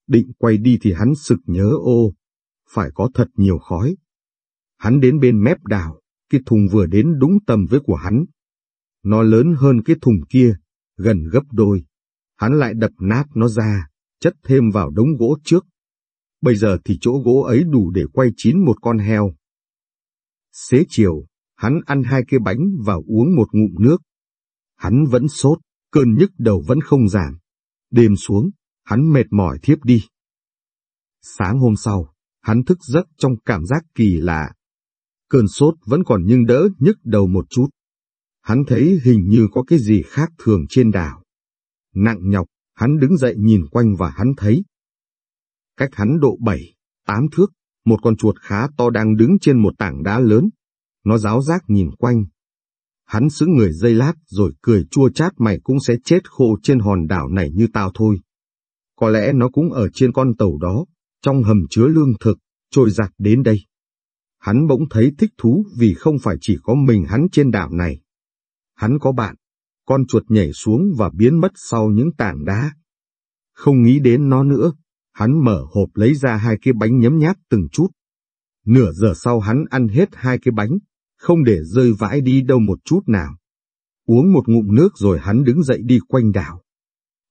Định quay đi thì hắn sực nhớ ô, phải có thật nhiều khói. Hắn đến bên mép đảo, cái thùng vừa đến đúng tầm với của hắn. Nó lớn hơn cái thùng kia, gần gấp đôi. Hắn lại đập nát nó ra, chất thêm vào đống gỗ trước. Bây giờ thì chỗ gỗ ấy đủ để quay chín một con heo. Xế chiều, hắn ăn hai cái bánh và uống một ngụm nước. Hắn vẫn sốt, cơn nhức đầu vẫn không giảm. Đêm xuống, hắn mệt mỏi thiếp đi. Sáng hôm sau, hắn thức giấc trong cảm giác kỳ lạ. Cơn sốt vẫn còn nhưng đỡ nhức đầu một chút. Hắn thấy hình như có cái gì khác thường trên đảo. Nặng nhọc, hắn đứng dậy nhìn quanh và hắn thấy. Cách hắn độ bảy, tám thước, một con chuột khá to đang đứng trên một tảng đá lớn. Nó giáo giác nhìn quanh. Hắn xứng người dây lát rồi cười chua chát mày cũng sẽ chết khô trên hòn đảo này như tao thôi. Có lẽ nó cũng ở trên con tàu đó, trong hầm chứa lương thực, trôi giặt đến đây. Hắn bỗng thấy thích thú vì không phải chỉ có mình hắn trên đảo này. Hắn có bạn, con chuột nhảy xuống và biến mất sau những tảng đá. Không nghĩ đến nó nữa, hắn mở hộp lấy ra hai cái bánh nhấm nháp từng chút. Nửa giờ sau hắn ăn hết hai cái bánh, không để rơi vãi đi đâu một chút nào. Uống một ngụm nước rồi hắn đứng dậy đi quanh đảo.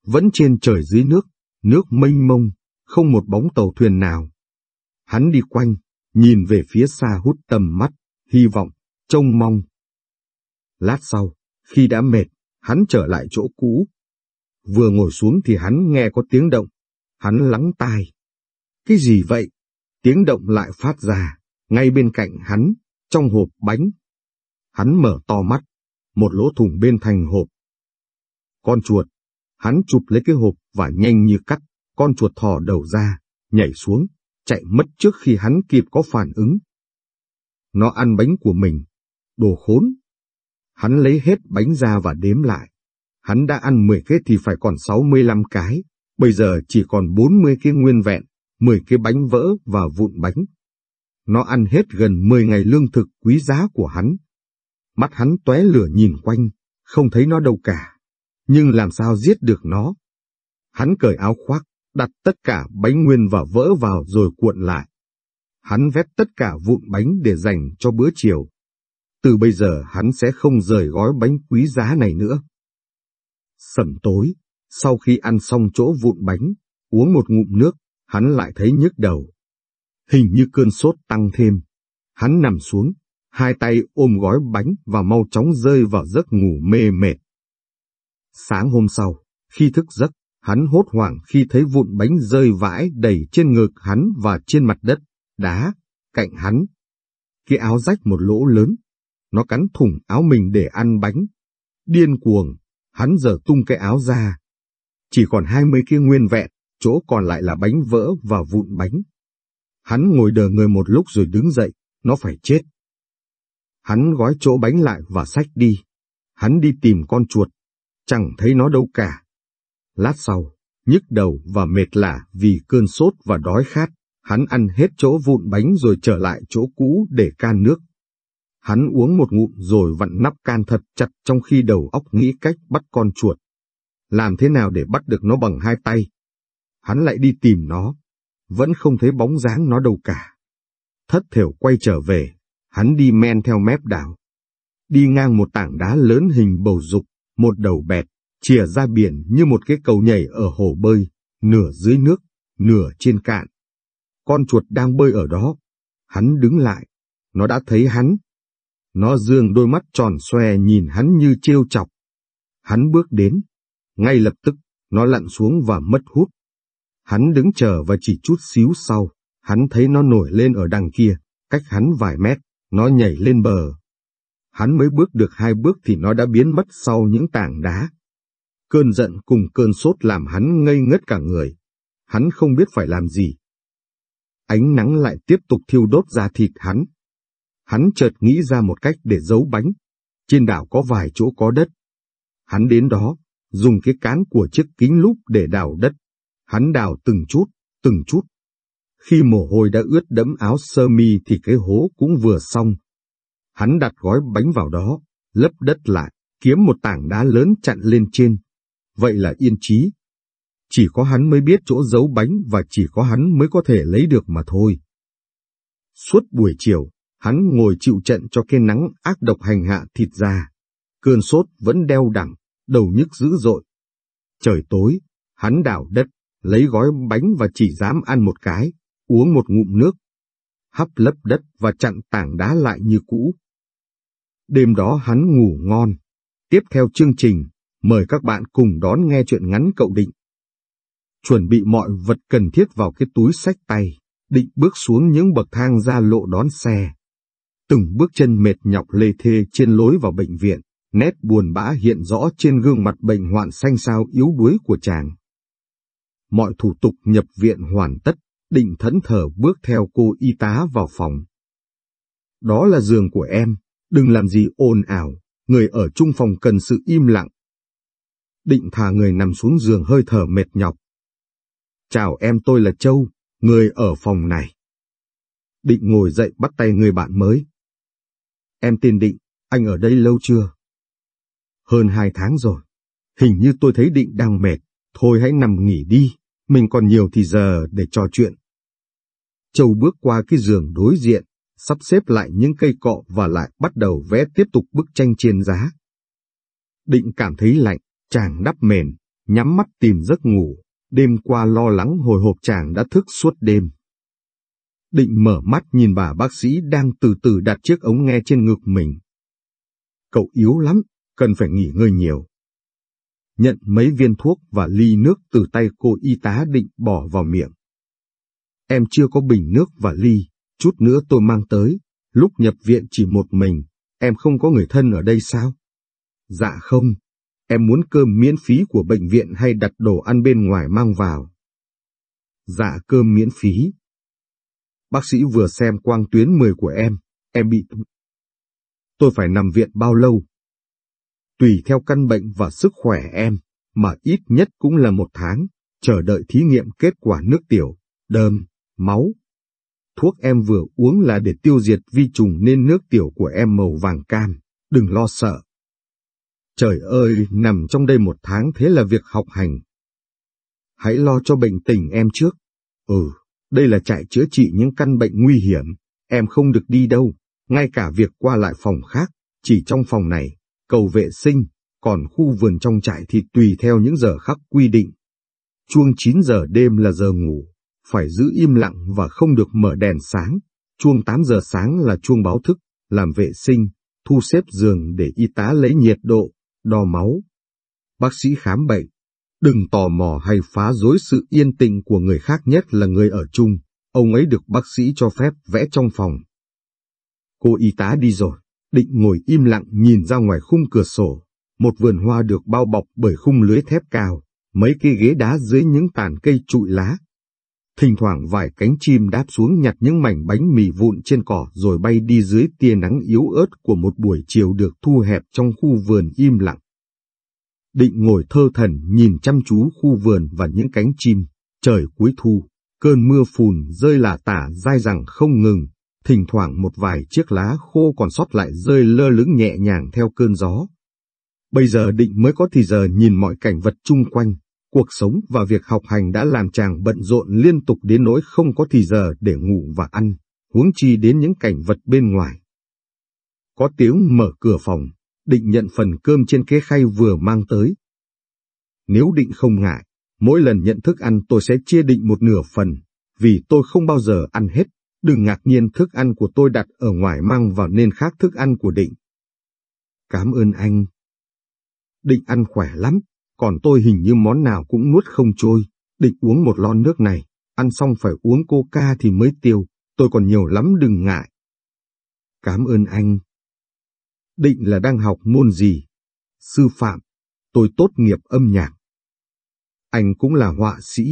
Vẫn trên trời dưới nước, nước mênh mông, không một bóng tàu thuyền nào. Hắn đi quanh, nhìn về phía xa hút tầm mắt, hy vọng, trông mong. Lát sau, khi đã mệt, hắn trở lại chỗ cũ. Vừa ngồi xuống thì hắn nghe có tiếng động, hắn lắng tai. Cái gì vậy? Tiếng động lại phát ra, ngay bên cạnh hắn, trong hộp bánh. Hắn mở to mắt, một lỗ thủng bên thành hộp. Con chuột, hắn chụp lấy cái hộp và nhanh như cắt, con chuột thò đầu ra, nhảy xuống, chạy mất trước khi hắn kịp có phản ứng. Nó ăn bánh của mình, đồ khốn. Hắn lấy hết bánh ra và đếm lại. Hắn đã ăn 10 cái thì phải còn 65 cái, bây giờ chỉ còn 40 cái nguyên vẹn, 10 cái bánh vỡ và vụn bánh. Nó ăn hết gần 10 ngày lương thực quý giá của hắn. Mắt hắn tóe lửa nhìn quanh, không thấy nó đâu cả. Nhưng làm sao giết được nó? Hắn cởi áo khoác, đặt tất cả bánh nguyên và vỡ vào rồi cuộn lại. Hắn vét tất cả vụn bánh để dành cho bữa chiều. Từ bây giờ hắn sẽ không rời gói bánh quý giá này nữa. Sẩm tối, sau khi ăn xong chỗ vụn bánh, uống một ngụm nước, hắn lại thấy nhức đầu. Hình như cơn sốt tăng thêm. Hắn nằm xuống, hai tay ôm gói bánh và mau chóng rơi vào giấc ngủ mê mệt. Sáng hôm sau, khi thức giấc, Hắn hốt hoảng khi thấy vụn bánh rơi vãi đầy trên ngực hắn và trên mặt đất, đá, cạnh hắn. Cái áo rách một lỗ lớn, nó cắn thủng áo mình để ăn bánh. Điên cuồng, hắn giở tung cái áo ra. Chỉ còn hai mươi kia nguyên vẹn, chỗ còn lại là bánh vỡ và vụn bánh. Hắn ngồi đờ người một lúc rồi đứng dậy, nó phải chết. Hắn gói chỗ bánh lại và xách đi. Hắn đi tìm con chuột, chẳng thấy nó đâu cả. Lát sau, nhức đầu và mệt lạ vì cơn sốt và đói khát, hắn ăn hết chỗ vụn bánh rồi trở lại chỗ cũ để can nước. Hắn uống một ngụm rồi vặn nắp can thật chặt trong khi đầu óc nghĩ cách bắt con chuột. Làm thế nào để bắt được nó bằng hai tay? Hắn lại đi tìm nó, vẫn không thấy bóng dáng nó đâu cả. Thất thểu quay trở về, hắn đi men theo mép đảo. Đi ngang một tảng đá lớn hình bầu dục, một đầu bẹt, chìa ra biển như một cái cầu nhảy ở hồ bơi, nửa dưới nước, nửa trên cạn. Con chuột đang bơi ở đó. Hắn đứng lại, nó đã thấy hắn. Nó dương đôi mắt tròn xoe nhìn hắn như trêu chọc. Hắn bước đến, ngay lập tức, nó lặn xuống và mất hút. Hắn đứng chờ và chỉ chút xíu sau, hắn thấy nó nổi lên ở đằng kia, cách hắn vài mét, nó nhảy lên bờ. Hắn mới bước được hai bước thì nó đã biến mất sau những tảng đá. Cơn giận cùng cơn sốt làm hắn ngây ngất cả người. Hắn không biết phải làm gì. Ánh nắng lại tiếp tục thiêu đốt da thịt hắn. Hắn chợt nghĩ ra một cách để giấu bánh. Trên đảo có vài chỗ có đất. Hắn đến đó, dùng cái cán của chiếc kính lúp để đào đất. Hắn đào từng chút, từng chút. Khi mồ hôi đã ướt đẫm áo sơ mi thì cái hố cũng vừa xong. Hắn đặt gói bánh vào đó, lấp đất lại, kiếm một tảng đá lớn chặn lên trên, vậy là yên trí. Chỉ có hắn mới biết chỗ giấu bánh và chỉ có hắn mới có thể lấy được mà thôi. Suốt buổi chiều, hắn ngồi chịu trận cho cái nắng ác độc hành hạ thịt ra, Cơn sốt vẫn đeo đẳng, đầu nhức dữ dội. Trời tối, hắn đào đất, lấy gói bánh và chỉ dám ăn một cái, uống một ngụm nước. Hấp lấp đất và chặn tảng đá lại như cũ. Đêm đó hắn ngủ ngon. Tiếp theo chương trình, mời các bạn cùng đón nghe chuyện ngắn cậu định. Chuẩn bị mọi vật cần thiết vào cái túi sách tay, định bước xuống những bậc thang ra lộ đón xe. Từng bước chân mệt nhọc lê thê trên lối vào bệnh viện, nét buồn bã hiện rõ trên gương mặt bệnh hoạn xanh xao yếu đuối của chàng. Mọi thủ tục nhập viện hoàn tất, định thẫn thờ bước theo cô y tá vào phòng. Đó là giường của em, đừng làm gì ồn ào, người ở chung phòng cần sự im lặng. Định thả người nằm xuống giường hơi thở mệt nhọc. Chào em tôi là Châu, người ở phòng này. Định ngồi dậy bắt tay người bạn mới. Em tên Định, anh ở đây lâu chưa? Hơn hai tháng rồi. Hình như tôi thấy Định đang mệt, thôi hãy nằm nghỉ đi, mình còn nhiều thì giờ để trò chuyện. Châu bước qua cái giường đối diện, sắp xếp lại những cây cọ và lại bắt đầu vẽ tiếp tục bức tranh trên giá. Định cảm thấy lạnh, chàng đắp mền, nhắm mắt tìm giấc ngủ, đêm qua lo lắng hồi hộp chàng đã thức suốt đêm. Định mở mắt nhìn bà bác sĩ đang từ từ đặt chiếc ống nghe trên ngực mình. Cậu yếu lắm, cần phải nghỉ ngơi nhiều. Nhận mấy viên thuốc và ly nước từ tay cô y tá định bỏ vào miệng. Em chưa có bình nước và ly, chút nữa tôi mang tới, lúc nhập viện chỉ một mình, em không có người thân ở đây sao? Dạ không, em muốn cơm miễn phí của bệnh viện hay đặt đồ ăn bên ngoài mang vào? Dạ cơm miễn phí. Bác sĩ vừa xem quang tuyến 10 của em, em bị... Tôi phải nằm viện bao lâu? Tùy theo căn bệnh và sức khỏe em, mà ít nhất cũng là một tháng, chờ đợi thí nghiệm kết quả nước tiểu, đơm, máu. Thuốc em vừa uống là để tiêu diệt vi trùng nên nước tiểu của em màu vàng cam, đừng lo sợ. Trời ơi, nằm trong đây một tháng thế là việc học hành. Hãy lo cho bệnh tình em trước. Ừ, đây là trại chữa trị những căn bệnh nguy hiểm, em không được đi đâu, ngay cả việc qua lại phòng khác, chỉ trong phòng này, cầu vệ sinh, còn khu vườn trong trại thì tùy theo những giờ khắc quy định. Chuông 9 giờ đêm là giờ ngủ, phải giữ im lặng và không được mở đèn sáng. Chuông 8 giờ sáng là chuông báo thức, làm vệ sinh, thu xếp giường để y tá lấy nhiệt độ, đo máu. Bác sĩ khám bệnh, đừng tò mò hay phá rối sự yên tĩnh của người khác nhất là người ở chung, ông ấy được bác sĩ cho phép vẽ trong phòng. Cô y tá đi rồi, định ngồi im lặng nhìn ra ngoài khung cửa sổ, một vườn hoa được bao bọc bởi khung lưới thép cao, mấy cây ghế đá dưới những tàn cây trụi lá. Thỉnh thoảng vài cánh chim đáp xuống nhặt những mảnh bánh mì vụn trên cỏ rồi bay đi dưới tia nắng yếu ớt của một buổi chiều được thu hẹp trong khu vườn im lặng. Định ngồi thơ thần nhìn chăm chú khu vườn và những cánh chim, trời cuối thu, cơn mưa phùn rơi lả tả dai dẳng không ngừng, thỉnh thoảng một vài chiếc lá khô còn sót lại rơi lơ lửng nhẹ nhàng theo cơn gió. Bây giờ định mới có thì giờ nhìn mọi cảnh vật chung quanh, cuộc sống và việc học hành đã làm chàng bận rộn liên tục đến nỗi không có thì giờ để ngủ và ăn, huống chi đến những cảnh vật bên ngoài. Có tiếng mở cửa phòng, định nhận phần cơm trên cái khay vừa mang tới. Nếu định không ngại, mỗi lần nhận thức ăn tôi sẽ chia định một nửa phần, vì tôi không bao giờ ăn hết, đừng ngạc nhiên thức ăn của tôi đặt ở ngoài mang vào nên khác thức ăn của định. Cảm ơn anh. Định ăn khỏe lắm, còn tôi hình như món nào cũng nuốt không trôi, định uống một lon nước này, ăn xong phải uống coca thì mới tiêu, tôi còn nhiều lắm đừng ngại. Cảm ơn anh. Định là đang học môn gì? Sư phạm, tôi tốt nghiệp âm nhạc. Anh cũng là họa sĩ.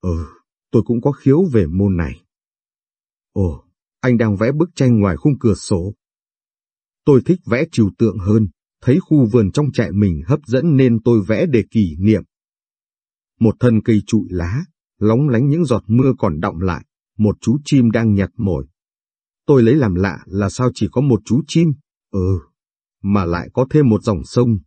Ừ, tôi cũng có khiếu về môn này. Ồ, anh đang vẽ bức tranh ngoài khung cửa sổ. Tôi thích vẽ trừu tượng hơn, thấy khu vườn trong trại mình hấp dẫn nên tôi vẽ để kỷ niệm. Một thân cây trụi lá, lóng lánh những giọt mưa còn đọng lại, một chú chim đang nhặt mồi. Tôi lấy làm lạ là sao chỉ có một chú chim, ừ, mà lại có thêm một dòng sông.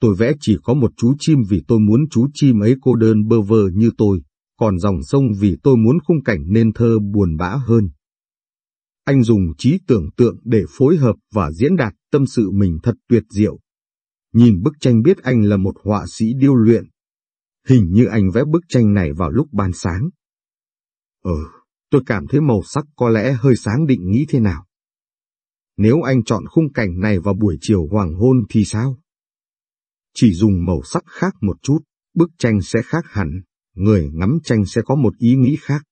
Tôi vẽ chỉ có một chú chim vì tôi muốn chú chim ấy cô đơn bơ vơ như tôi, còn dòng sông vì tôi muốn khung cảnh nên thơ buồn bã hơn. Anh dùng trí tưởng tượng để phối hợp và diễn đạt tâm sự mình thật tuyệt diệu. Nhìn bức tranh biết anh là một họa sĩ điêu luyện. Hình như anh vẽ bức tranh này vào lúc ban sáng. Ừ, tôi cảm thấy màu sắc có lẽ hơi sáng định nghĩ thế nào. Nếu anh chọn khung cảnh này vào buổi chiều hoàng hôn thì sao? Chỉ dùng màu sắc khác một chút, bức tranh sẽ khác hẳn, người ngắm tranh sẽ có một ý nghĩ khác.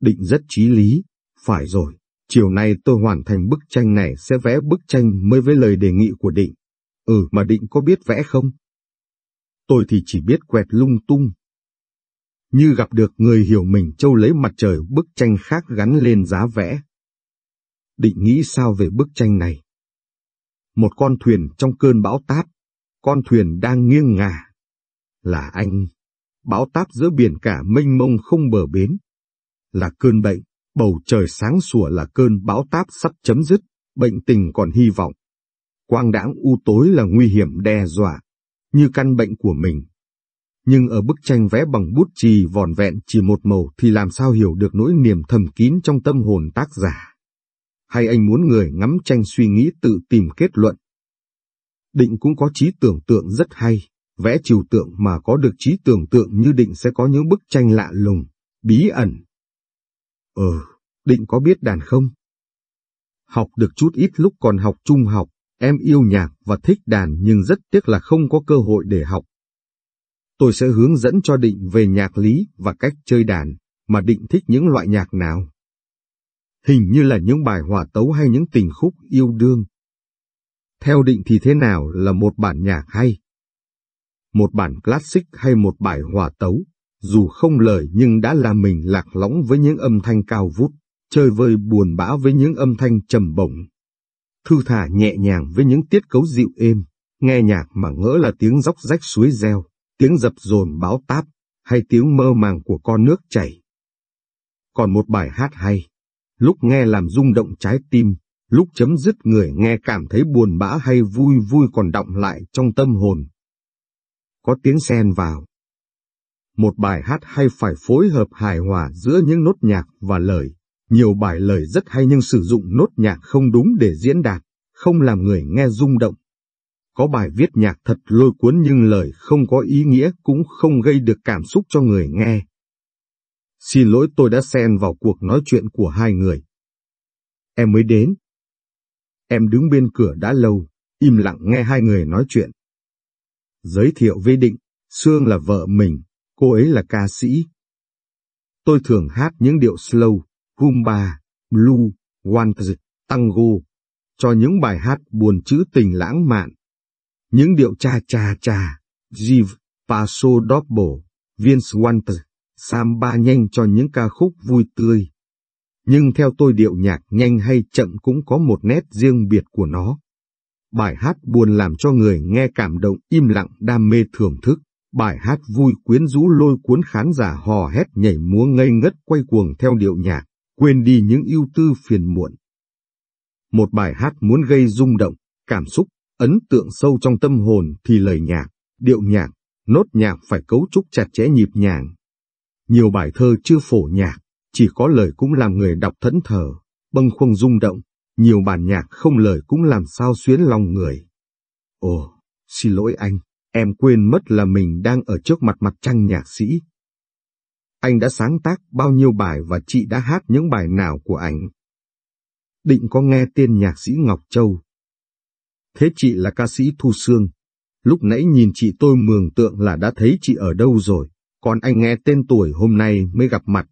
Định rất trí lý, phải rồi, chiều nay tôi hoàn thành bức tranh này sẽ vẽ bức tranh mới với lời đề nghị của Định. Ừ mà Định có biết vẽ không? Tôi thì chỉ biết quẹt lung tung. Như gặp được người hiểu mình châu lấy mặt trời bức tranh khác gắn lên giá vẽ. Định nghĩ sao về bức tranh này? Một con thuyền trong cơn bão táp, con thuyền đang nghiêng ngả. Là anh, bão táp giữa biển cả mênh mông không bờ bến. Là cơn bệnh, bầu trời sáng sủa là cơn bão táp sắp chấm dứt, bệnh tình còn hy vọng. Quang đãng u tối là nguy hiểm đe dọa, như căn bệnh của mình. Nhưng ở bức tranh vẽ bằng bút chì vòn vẹn chỉ một màu thì làm sao hiểu được nỗi niềm thầm kín trong tâm hồn tác giả. Hay anh muốn người ngắm tranh suy nghĩ tự tìm kết luận. Định cũng có trí tưởng tượng rất hay, vẽ trừu tượng mà có được trí tưởng tượng như định sẽ có những bức tranh lạ lùng, bí ẩn. Ờ, định có biết đàn không? Học được chút ít lúc còn học trung học, em yêu nhạc và thích đàn nhưng rất tiếc là không có cơ hội để học. Tôi sẽ hướng dẫn cho Định về nhạc lý và cách chơi đàn, mà Định thích những loại nhạc nào. Hình như là những bài hòa tấu hay những tình khúc yêu đương. Theo Định thì thế nào là một bản nhạc hay? Một bản classic hay một bài hòa tấu, dù không lời nhưng đã làm mình lạc lõng với những âm thanh cao vút, chơi vơi buồn bã với những âm thanh trầm bổng thư thả nhẹ nhàng với những tiết cấu dịu êm, nghe nhạc mà ngỡ là tiếng róc rách suối reo, tiếng dập dồn báo táp, hay tiếng mơ màng của con nước chảy. Còn một bài hát hay, lúc nghe làm rung động trái tim, lúc chấm dứt người nghe cảm thấy buồn bã hay vui vui còn động lại trong tâm hồn. Có tiếng sen vào. Một bài hát hay phải phối hợp hài hòa giữa những nốt nhạc và lời. Nhiều bài lời rất hay nhưng sử dụng nốt nhạc không đúng để diễn đạt, không làm người nghe rung động. Có bài viết nhạc thật lôi cuốn nhưng lời không có ý nghĩa cũng không gây được cảm xúc cho người nghe. Xin lỗi tôi đã xen vào cuộc nói chuyện của hai người. Em mới đến. Em đứng bên cửa đã lâu, im lặng nghe hai người nói chuyện. Giới thiệu với Định, Sương là vợ mình, cô ấy là ca sĩ. Tôi thường hát những điệu slow, rumba, blue, waltz, tango, cho những bài hát buồn trữ tình lãng mạn. Những điệu cha cha cha, jive, paso doble, Vince waltz, samba nhanh cho những ca khúc vui tươi. Nhưng theo tôi điệu nhạc nhanh hay chậm cũng có một nét riêng biệt của nó. Bài hát buồn làm cho người nghe cảm động im lặng đam mê thưởng thức. Bài hát vui quyến rũ lôi cuốn khán giả hò hét nhảy múa ngây ngất quay cuồng theo điệu nhạc quên đi những ưu tư phiền muộn. Một bài hát muốn gây rung động, cảm xúc, ấn tượng sâu trong tâm hồn thì lời nhạc, điệu nhạc, nốt nhạc phải cấu trúc chặt chẽ nhịp nhàng. Nhiều bài thơ chưa phổ nhạc, chỉ có lời cũng làm người đọc thẫn thờ, bâng khuâng rung động, nhiều bản nhạc không lời cũng làm sao xuyến lòng người. Ồ, xin lỗi anh, em quên mất là mình đang ở trước mặt mặt trăng nhạc sĩ, anh đã sáng tác bao nhiêu bài và chị đã hát những bài nào của anh? Định có nghe tên nhạc sĩ Ngọc Châu. Thế chị là ca sĩ Thu Sương. Lúc nãy nhìn chị tôi mường tượng là đã thấy chị ở đâu rồi, còn anh nghe tên tuổi hôm nay mới gặp mặt.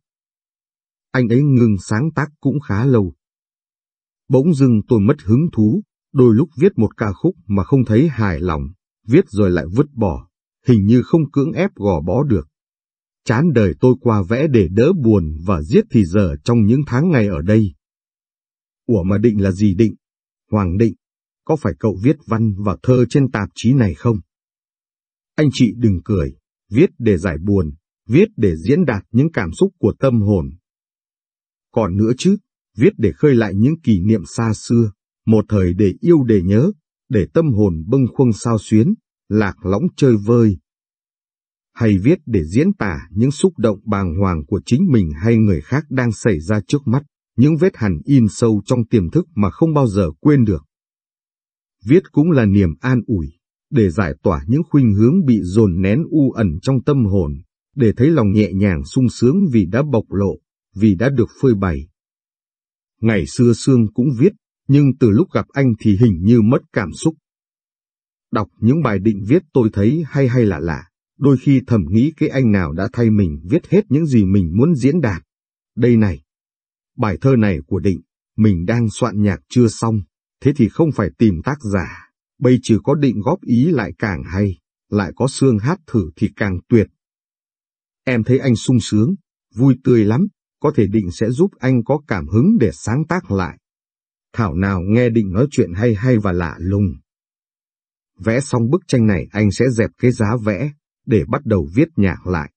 Anh ấy ngừng sáng tác cũng khá lâu. Bỗng dưng tôi mất hứng thú, đôi lúc viết một ca khúc mà không thấy hài lòng, viết rồi lại vứt bỏ, hình như không cưỡng ép gò bó được. Chán đời tôi qua vẽ để đỡ buồn và giết thì giờ trong những tháng ngày ở đây. Ủa mà định là gì định? Hoàng định, có phải cậu viết văn và thơ trên tạp chí này không? Anh chị đừng cười, viết để giải buồn, viết để diễn đạt những cảm xúc của tâm hồn. Còn nữa chứ, viết để khơi lại những kỷ niệm xa xưa, một thời để yêu để nhớ, để tâm hồn bâng khuâng sao xuyến, lạc lõng chơi vơi, hay viết để diễn tả những xúc động bàng hoàng của chính mình hay người khác đang xảy ra trước mắt, những vết hằn in sâu trong tiềm thức mà không bao giờ quên được. Viết cũng là niềm an ủi, để giải tỏa những khuynh hướng bị dồn nén u ẩn trong tâm hồn, để thấy lòng nhẹ nhàng sung sướng vì đã bộc lộ, vì đã được phơi bày. Ngày xưa Sương cũng viết, nhưng từ lúc gặp anh thì hình như mất cảm xúc. Đọc những bài định viết tôi thấy hay hay lạ lạ, đôi khi thầm nghĩ cái anh nào đã thay mình viết hết những gì mình muốn diễn đạt. Đây này, bài thơ này của Định, mình đang soạn nhạc chưa xong, thế thì không phải tìm tác giả, bây trừ có Định góp ý lại càng hay, lại có xương hát thử thì càng tuyệt. Em thấy anh sung sướng, vui tươi lắm, có thể Định sẽ giúp anh có cảm hứng để sáng tác lại. Thảo nào nghe Định nói chuyện hay hay và lạ lùng. Vẽ xong bức tranh này anh sẽ dẹp cái giá vẽ, để bắt đầu viết nhạc lại.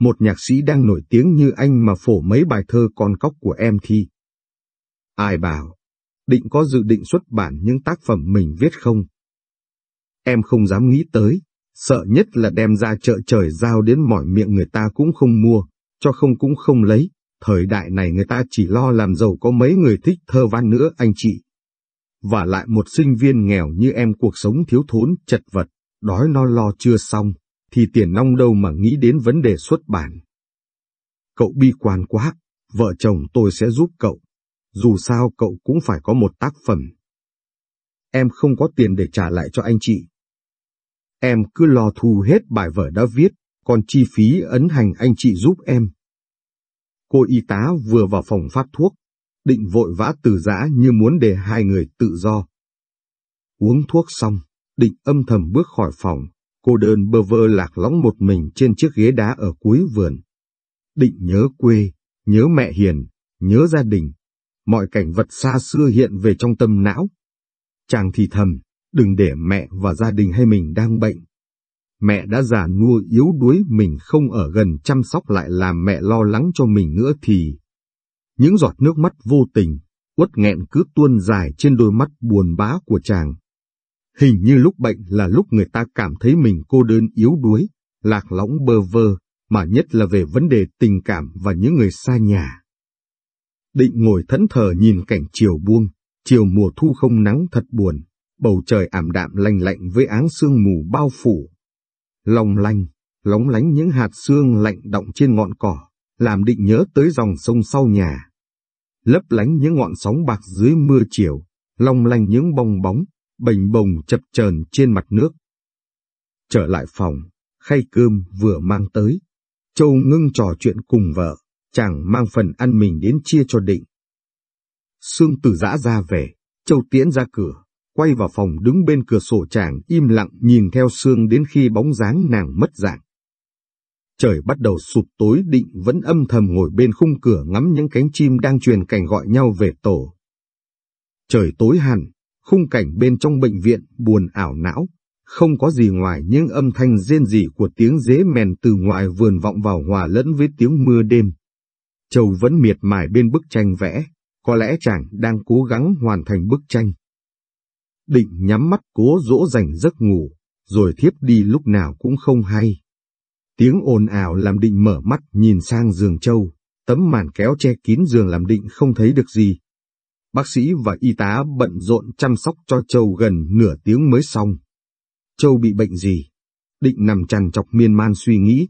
Một nhạc sĩ đang nổi tiếng như anh mà phổ mấy bài thơ con cóc của em thi. Ai bảo, định có dự định xuất bản những tác phẩm mình viết không? Em không dám nghĩ tới, sợ nhất là đem ra chợ trời giao đến mỏi miệng người ta cũng không mua, cho không cũng không lấy, thời đại này người ta chỉ lo làm giàu có mấy người thích thơ văn nữa anh chị. Và lại một sinh viên nghèo như em cuộc sống thiếu thốn chật vật, đói no lo chưa xong, thì tiền nong đâu mà nghĩ đến vấn đề xuất bản. Cậu bi quan quá, vợ chồng tôi sẽ giúp cậu, dù sao cậu cũng phải có một tác phẩm. Em không có tiền để trả lại cho anh chị. Em cứ lo thu hết bài vở đã viết, còn chi phí ấn hành anh chị giúp em. Cô y tá vừa vào phòng phát thuốc, định vội vã từ giã như muốn để hai người tự do. Uống thuốc xong, định âm thầm bước khỏi phòng, cô đơn bơ vơ lạc lõng một mình trên chiếc ghế đá ở cuối vườn. Định nhớ quê, nhớ mẹ hiền, nhớ gia đình, mọi cảnh vật xa xưa hiện về trong tâm não. Chàng thì thầm, đừng để mẹ và gia đình hay mình đang bệnh. Mẹ đã già nua yếu đuối mình không ở gần chăm sóc lại làm mẹ lo lắng cho mình nữa thì... Những giọt nước mắt vô tình, uất nghẹn cứ tuôn dài trên đôi mắt buồn bã của chàng. Hình như lúc bệnh là lúc người ta cảm thấy mình cô đơn yếu đuối, lạc lõng bơ vơ, mà nhất là về vấn đề tình cảm và những người xa nhà. Định ngồi thẫn thờ nhìn cảnh chiều buông, chiều mùa thu không nắng thật buồn, bầu trời ảm đạm lạnh lạnh với áng sương mù bao phủ lòng lanh, lóng lánh những hạt sương lạnh động trên ngọn cỏ, làm định nhớ tới dòng sông sau nhà. Lấp lánh những ngọn sóng bạc dưới mưa chiều, long lanh những bong bóng, bềnh bồng chập chờn trên mặt nước. Trở lại phòng, khay cơm vừa mang tới. Châu ngưng trò chuyện cùng vợ, chàng mang phần ăn mình đến chia cho định. Sương từ giã ra về, Châu tiễn ra cửa, quay vào phòng đứng bên cửa sổ chàng im lặng nhìn theo Sương đến khi bóng dáng nàng mất dạng. Trời bắt đầu sụp tối định vẫn âm thầm ngồi bên khung cửa ngắm những cánh chim đang truyền cảnh gọi nhau về tổ. Trời tối hẳn, Khung cảnh bên trong bệnh viện buồn ảo não, không có gì ngoài những âm thanh rên rỉ của tiếng dế mèn từ ngoài vườn vọng vào hòa lẫn với tiếng mưa đêm. Châu vẫn miệt mài bên bức tranh vẽ, có lẽ chàng đang cố gắng hoàn thành bức tranh. Định nhắm mắt cố dỗ dành giấc ngủ, rồi thiếp đi lúc nào cũng không hay. Tiếng ồn ào làm định mở mắt nhìn sang giường Châu, tấm màn kéo che kín giường làm định không thấy được gì bác sĩ và y tá bận rộn chăm sóc cho Châu gần nửa tiếng mới xong. Châu bị bệnh gì? Định nằm chằn chọc miên man suy nghĩ.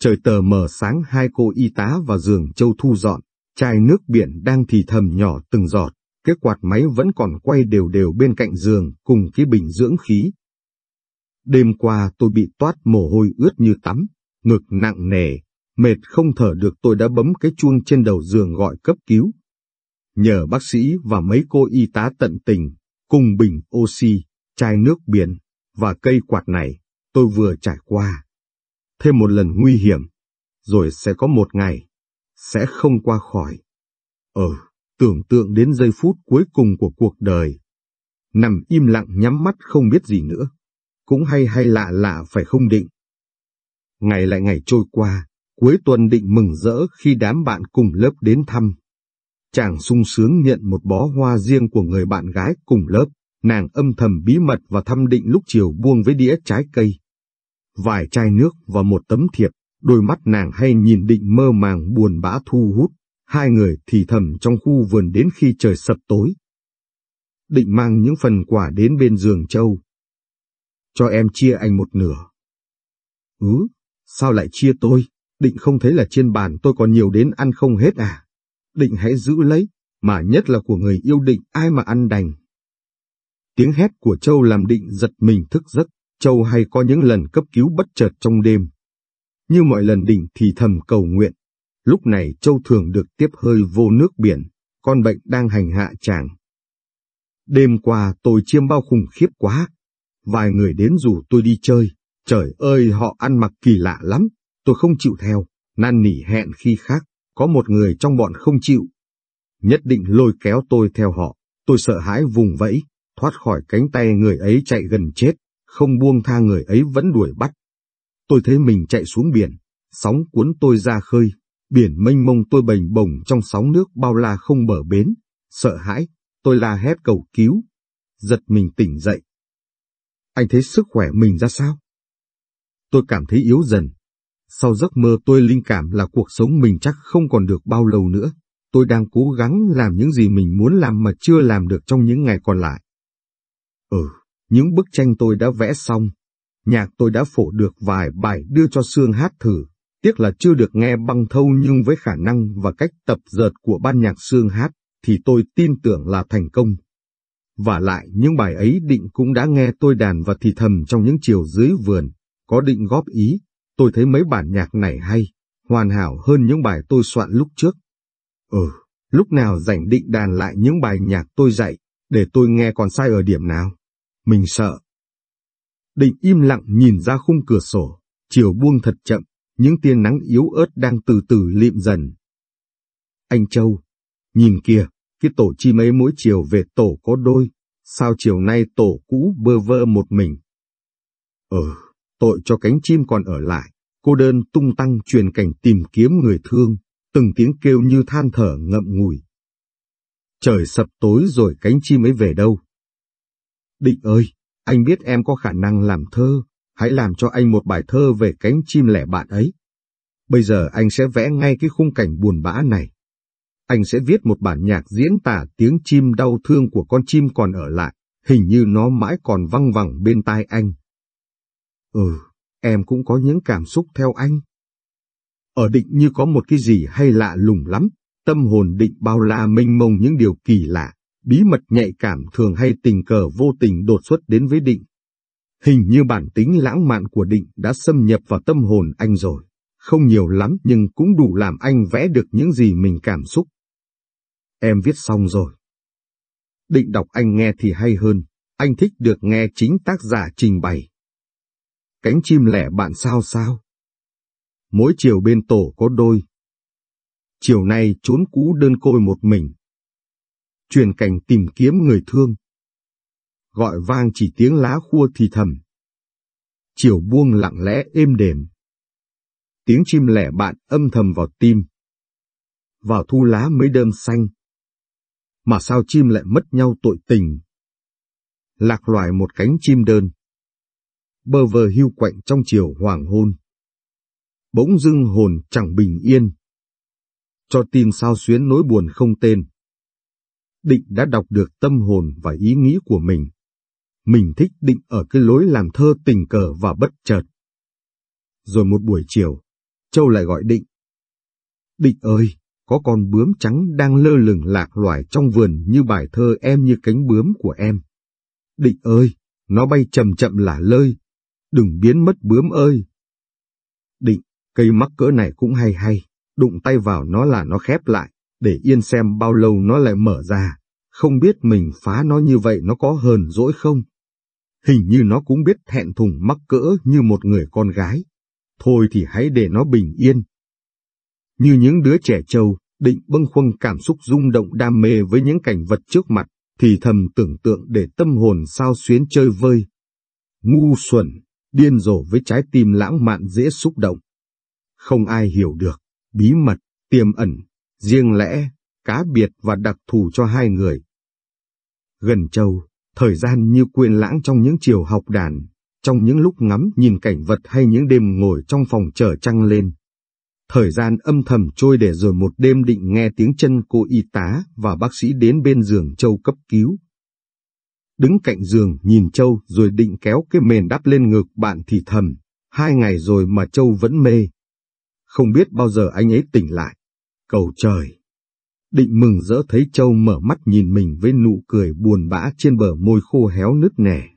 Trời tờ mờ sáng hai cô y tá vào giường Châu thu dọn, chai nước biển đang thì thầm nhỏ từng giọt, cái quạt máy vẫn còn quay đều đều bên cạnh giường cùng cái bình dưỡng khí. Đêm qua tôi bị toát mồ hôi ướt như tắm, ngực nặng nề, mệt không thở được tôi đã bấm cái chuông trên đầu giường gọi cấp cứu, nhờ bác sĩ và mấy cô y tá tận tình, cùng bình oxy, chai nước biển và cây quạt này, tôi vừa trải qua. Thêm một lần nguy hiểm, rồi sẽ có một ngày, sẽ không qua khỏi. Ờ, tưởng tượng đến giây phút cuối cùng của cuộc đời. Nằm im lặng nhắm mắt không biết gì nữa. Cũng hay hay lạ lạ phải không định. Ngày lại ngày trôi qua, cuối tuần định mừng rỡ khi đám bạn cùng lớp đến thăm chàng sung sướng nhận một bó hoa riêng của người bạn gái cùng lớp, nàng âm thầm bí mật và thăm định lúc chiều buông với đĩa trái cây. Vài chai nước và một tấm thiệp, đôi mắt nàng hay nhìn định mơ màng buồn bã thu hút, Hai người thì thầm trong khu vườn đến khi trời sập tối. Định mang những phần quả đến bên giường Châu. Cho em chia anh một nửa. Ừ, sao lại chia tôi? Định không thấy là trên bàn tôi còn nhiều đến ăn không hết à? Định hãy giữ lấy, mà nhất là của người yêu định ai mà ăn đành. Tiếng hét của Châu làm định giật mình thức giấc, Châu hay có những lần cấp cứu bất chợt trong đêm. Như mọi lần định thì thầm cầu nguyện, lúc này Châu thường được tiếp hơi vô nước biển, con bệnh đang hành hạ chàng. Đêm qua tôi chiêm bao khủng khiếp quá, vài người đến rủ tôi đi chơi, trời ơi họ ăn mặc kỳ lạ lắm, tôi không chịu theo, năn nỉ hẹn khi khác, có một người trong bọn không chịu. Nhất định lôi kéo tôi theo họ, tôi sợ hãi vùng vẫy, thoát khỏi cánh tay người ấy chạy gần chết, không buông tha người ấy vẫn đuổi bắt. Tôi thấy mình chạy xuống biển, sóng cuốn tôi ra khơi, biển mênh mông tôi bềnh bồng trong sóng nước bao la không bờ bến, sợ hãi, tôi la hét cầu cứu, giật mình tỉnh dậy. Anh thấy sức khỏe mình ra sao? Tôi cảm thấy yếu dần. Sau giấc mơ tôi linh cảm là cuộc sống mình chắc không còn được bao lâu nữa. Tôi đang cố gắng làm những gì mình muốn làm mà chưa làm được trong những ngày còn lại. Ừ, những bức tranh tôi đã vẽ xong. Nhạc tôi đã phổ được vài bài đưa cho Sương hát thử. Tiếc là chưa được nghe băng thâu nhưng với khả năng và cách tập dợt của ban nhạc xương hát, thì tôi tin tưởng là thành công. Và lại những bài ấy định cũng đã nghe tôi đàn và thì thầm trong những chiều dưới vườn, có định góp ý, tôi thấy mấy bản nhạc này hay, hoàn hảo hơn những bài tôi soạn lúc trước. Ừ, lúc nào rảnh định đàn lại những bài nhạc tôi dạy, để tôi nghe còn sai ở điểm nào. Mình sợ. Định im lặng nhìn ra khung cửa sổ, chiều buông thật chậm, những tia nắng yếu ớt đang từ từ liệm dần. Anh Châu, nhìn kìa, cái tổ chim ấy mỗi chiều về tổ có đôi, sao chiều nay tổ cũ bơ vơ một mình. Ừ, tội cho cánh chim còn ở lại, cô đơn tung tăng truyền cảnh tìm kiếm người thương, từng tiếng kêu như than thở ngậm ngùi. Trời sập tối rồi cánh chim ấy về đâu? Định ơi, anh biết em có khả năng làm thơ, hãy làm cho anh một bài thơ về cánh chim lẻ bạn ấy. Bây giờ anh sẽ vẽ ngay cái khung cảnh buồn bã này. Anh sẽ viết một bản nhạc diễn tả tiếng chim đau thương của con chim còn ở lại, hình như nó mãi còn văng vẳng bên tai anh. Ừ, em cũng có những cảm xúc theo anh. Ở định như có một cái gì hay lạ lùng lắm, tâm hồn định bao la mênh mông những điều kỳ lạ, bí mật nhạy cảm thường hay tình cờ vô tình đột xuất đến với định. Hình như bản tính lãng mạn của định đã xâm nhập vào tâm hồn anh rồi, không nhiều lắm nhưng cũng đủ làm anh vẽ được những gì mình cảm xúc. Em viết xong rồi. Định đọc anh nghe thì hay hơn, anh thích được nghe chính tác giả trình bày. Cánh chim lẻ bạn sao sao? Mỗi chiều bên tổ có đôi. Chiều nay trốn cũ đơn côi một mình. Truyền cảnh tìm kiếm người thương. Gọi vang chỉ tiếng lá khua thì thầm. Chiều buông lặng lẽ êm đềm. Tiếng chim lẻ bạn âm thầm vào tim. Vào thu lá mới đơm xanh. Mà sao chim lại mất nhau tội tình? Lạc loài một cánh chim đơn bơ vơ hưu quạnh trong chiều hoàng hôn. Bỗng dưng hồn chẳng bình yên. Cho tim sao xuyến nỗi buồn không tên. Định đã đọc được tâm hồn và ý nghĩ của mình. Mình thích định ở cái lối làm thơ tình cờ và bất chợt. Rồi một buổi chiều, Châu lại gọi Định. Định ơi, có con bướm trắng đang lơ lửng lạc loài trong vườn như bài thơ em như cánh bướm của em. Định ơi, nó bay chậm chậm lả lơi, đừng biến mất bướm ơi. Định, cây mắc cỡ này cũng hay hay, đụng tay vào nó là nó khép lại, để yên xem bao lâu nó lại mở ra, không biết mình phá nó như vậy nó có hờn dỗi không? Hình như nó cũng biết thẹn thùng mắc cỡ như một người con gái. Thôi thì hãy để nó bình yên. Như những đứa trẻ trâu, định bâng khuâng cảm xúc rung động đam mê với những cảnh vật trước mặt, thì thầm tưởng tượng để tâm hồn sao xuyến chơi vơi. Ngu xuẩn, điên rồ với trái tim lãng mạn dễ xúc động. Không ai hiểu được, bí mật, tiềm ẩn, riêng lẽ, cá biệt và đặc thù cho hai người. Gần châu, thời gian như quên lãng trong những chiều học đàn, trong những lúc ngắm nhìn cảnh vật hay những đêm ngồi trong phòng chờ trăng lên. Thời gian âm thầm trôi để rồi một đêm định nghe tiếng chân cô y tá và bác sĩ đến bên giường Châu cấp cứu. Đứng cạnh giường nhìn Châu rồi định kéo cái mền đắp lên ngực bạn thì thầm, hai ngày rồi mà Châu vẫn mê. Không biết bao giờ anh ấy tỉnh lại. Cầu trời! Định mừng rỡ thấy Châu mở mắt nhìn mình với nụ cười buồn bã trên bờ môi khô héo nứt nẻ.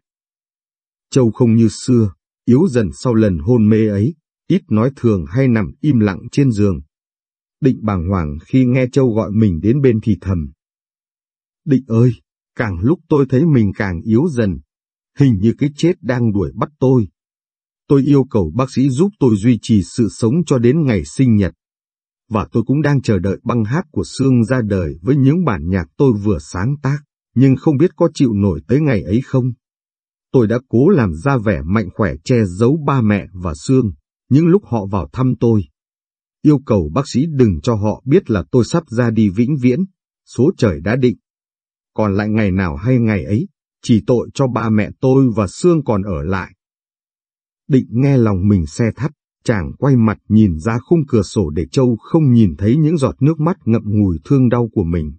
Châu không như xưa, yếu dần sau lần hôn mê ấy, ít nói thường hay nằm im lặng trên giường. Định bàng hoàng khi nghe Châu gọi mình đến bên thì thầm. Định ơi, càng lúc tôi thấy mình càng yếu dần, hình như cái chết đang đuổi bắt tôi. Tôi yêu cầu bác sĩ giúp tôi duy trì sự sống cho đến ngày sinh nhật. Và tôi cũng đang chờ đợi băng hát của Sương ra đời với những bản nhạc tôi vừa sáng tác, nhưng không biết có chịu nổi tới ngày ấy không. Tôi đã cố làm ra vẻ mạnh khỏe che giấu ba mẹ và Sương, những lúc họ vào thăm tôi. Yêu cầu bác sĩ đừng cho họ biết là tôi sắp ra đi vĩnh viễn, số trời đã định. Còn lại ngày nào hay ngày ấy, chỉ tội cho ba mẹ tôi và Sương còn ở lại. Định nghe lòng mình xe thắt, chàng quay mặt nhìn ra khung cửa sổ để Châu không nhìn thấy những giọt nước mắt ngậm ngùi thương đau của mình.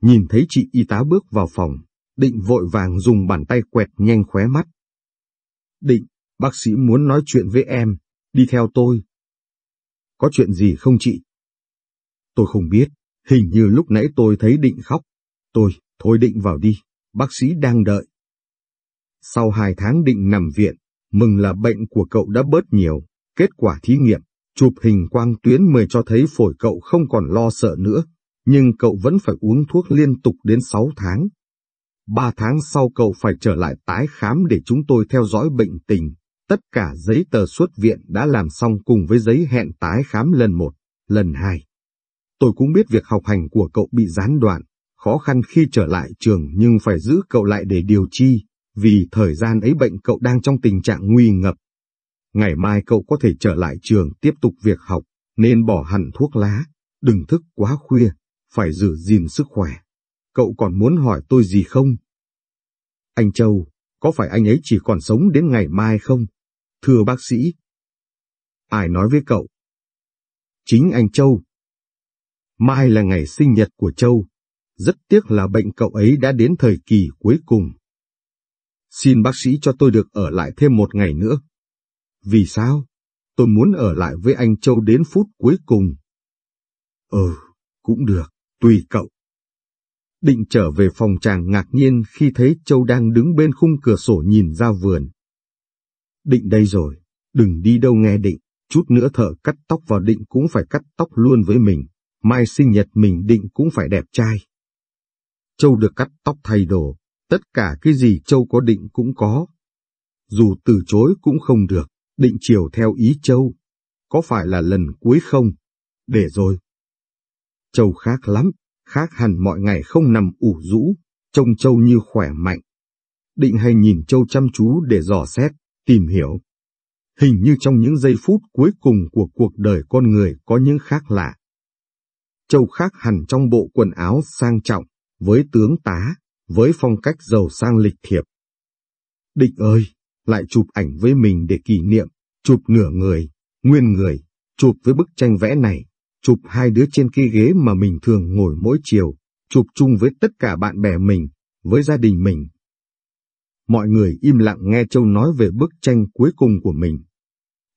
Nhìn thấy chị y tá bước vào phòng, định vội vàng dùng bàn tay quẹt nhanh khóe mắt. Định, bác sĩ muốn nói chuyện với em, đi theo tôi. Có chuyện gì không chị? Tôi không biết, hình như lúc nãy tôi thấy định khóc. Tôi, thôi định vào đi, bác sĩ đang đợi. Sau hai tháng định nằm viện, mừng là bệnh của cậu đã bớt nhiều, kết quả thí nghiệm, chụp hình quang tuyến mới cho thấy phổi cậu không còn lo sợ nữa, nhưng cậu vẫn phải uống thuốc liên tục đến 6 tháng. Ba tháng sau cậu phải trở lại tái khám để chúng tôi theo dõi bệnh tình. Tất cả giấy tờ xuất viện đã làm xong cùng với giấy hẹn tái khám lần một, lần hai. Tôi cũng biết việc học hành của cậu bị gián đoạn, khó khăn khi trở lại trường nhưng phải giữ cậu lại để điều chi, vì thời gian ấy bệnh cậu đang trong tình trạng nguy ngập. Ngày mai cậu có thể trở lại trường tiếp tục việc học, nên bỏ hẳn thuốc lá, đừng thức quá khuya, phải giữ gìn sức khỏe. Cậu còn muốn hỏi tôi gì không? Anh Châu, có phải anh ấy chỉ còn sống đến ngày mai không? Thưa bác sĩ. Ai nói với cậu? Chính anh Châu. Mai là ngày sinh nhật của Châu. Rất tiếc là bệnh cậu ấy đã đến thời kỳ cuối cùng. Xin bác sĩ cho tôi được ở lại thêm một ngày nữa. Vì sao? Tôi muốn ở lại với anh Châu đến phút cuối cùng. Ừ, cũng được, tùy cậu. Định trở về phòng chàng ngạc nhiên khi thấy Châu đang đứng bên khung cửa sổ nhìn ra vườn. Định đây rồi, đừng đi đâu nghe định, chút nữa thợ cắt tóc vào định cũng phải cắt tóc luôn với mình, mai sinh nhật mình định cũng phải đẹp trai. Châu được cắt tóc thay đồ, tất cả cái gì Châu có định cũng có. Dù từ chối cũng không được, định chiều theo ý Châu. Có phải là lần cuối không? Để rồi. Châu khác lắm, khác hẳn mọi ngày không nằm ủ rũ, trông Châu như khỏe mạnh. Định hay nhìn Châu chăm chú để dò xét, tìm hiểu. Hình như trong những giây phút cuối cùng của cuộc đời con người có những khác lạ. Châu khác hẳn trong bộ quần áo sang trọng, với tướng tá, với phong cách giàu sang lịch thiệp. Định ơi, lại chụp ảnh với mình để kỷ niệm, chụp nửa người, nguyên người, chụp với bức tranh vẽ này, chụp hai đứa trên cái ghế mà mình thường ngồi mỗi chiều, chụp chung với tất cả bạn bè mình, với gia đình mình. Mọi người im lặng nghe Châu nói về bức tranh cuối cùng của mình.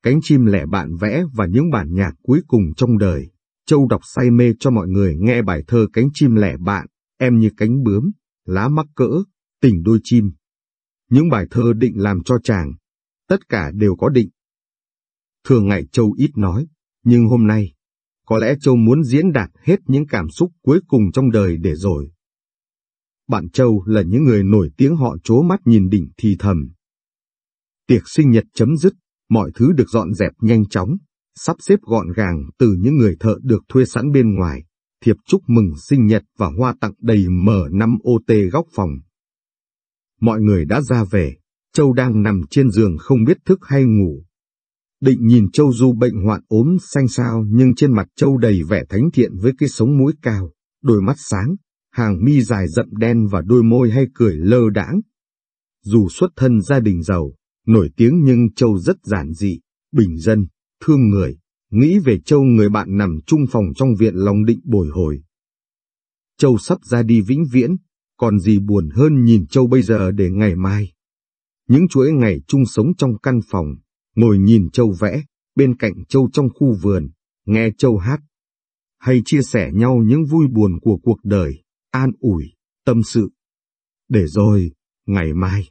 Cánh chim lẻ bạn vẽ và những bản nhạc cuối cùng trong đời. Châu đọc say mê cho mọi người nghe bài thơ cánh chim lẻ bạn, em như cánh bướm, lá mắc cỡ, tình đôi chim. Những bài thơ định làm cho chàng, tất cả đều có định. Thường ngày Châu ít nói, nhưng hôm nay, có lẽ Châu muốn diễn đạt hết những cảm xúc cuối cùng trong đời để rồi. Bạn Châu là những người nổi tiếng họ chố mắt nhìn đỉnh thì thầm. Tiệc sinh nhật chấm dứt, mọi thứ được dọn dẹp nhanh chóng, sắp xếp gọn gàng từ những người thợ được thuê sẵn bên ngoài, thiệp chúc mừng sinh nhật và hoa tặng đầy mở năm OT góc phòng. Mọi người đã ra về, Châu đang nằm trên giường không biết thức hay ngủ, Định nhìn Châu Du bệnh hoạn ốm xanh xao nhưng trên mặt Châu đầy vẻ thánh thiện với cái sống mũi cao, đôi mắt sáng, hàng mi dài rậm đen và đôi môi hay cười lơ đãng. Dù xuất thân gia đình giàu, nổi tiếng nhưng Châu rất giản dị, bình dân, thương người, nghĩ về Châu người bạn nằm chung phòng trong viện lòng định bồi hồi. Châu sắp ra đi vĩnh viễn, còn gì buồn hơn nhìn Châu bây giờ để ngày mai. Những chuỗi ngày chung sống trong căn phòng, ngồi nhìn Châu vẽ, bên cạnh Châu trong khu vườn, nghe Châu hát. Hay chia sẻ nhau những vui buồn của cuộc đời, an ủi, tâm sự. Để rồi, ngày mai,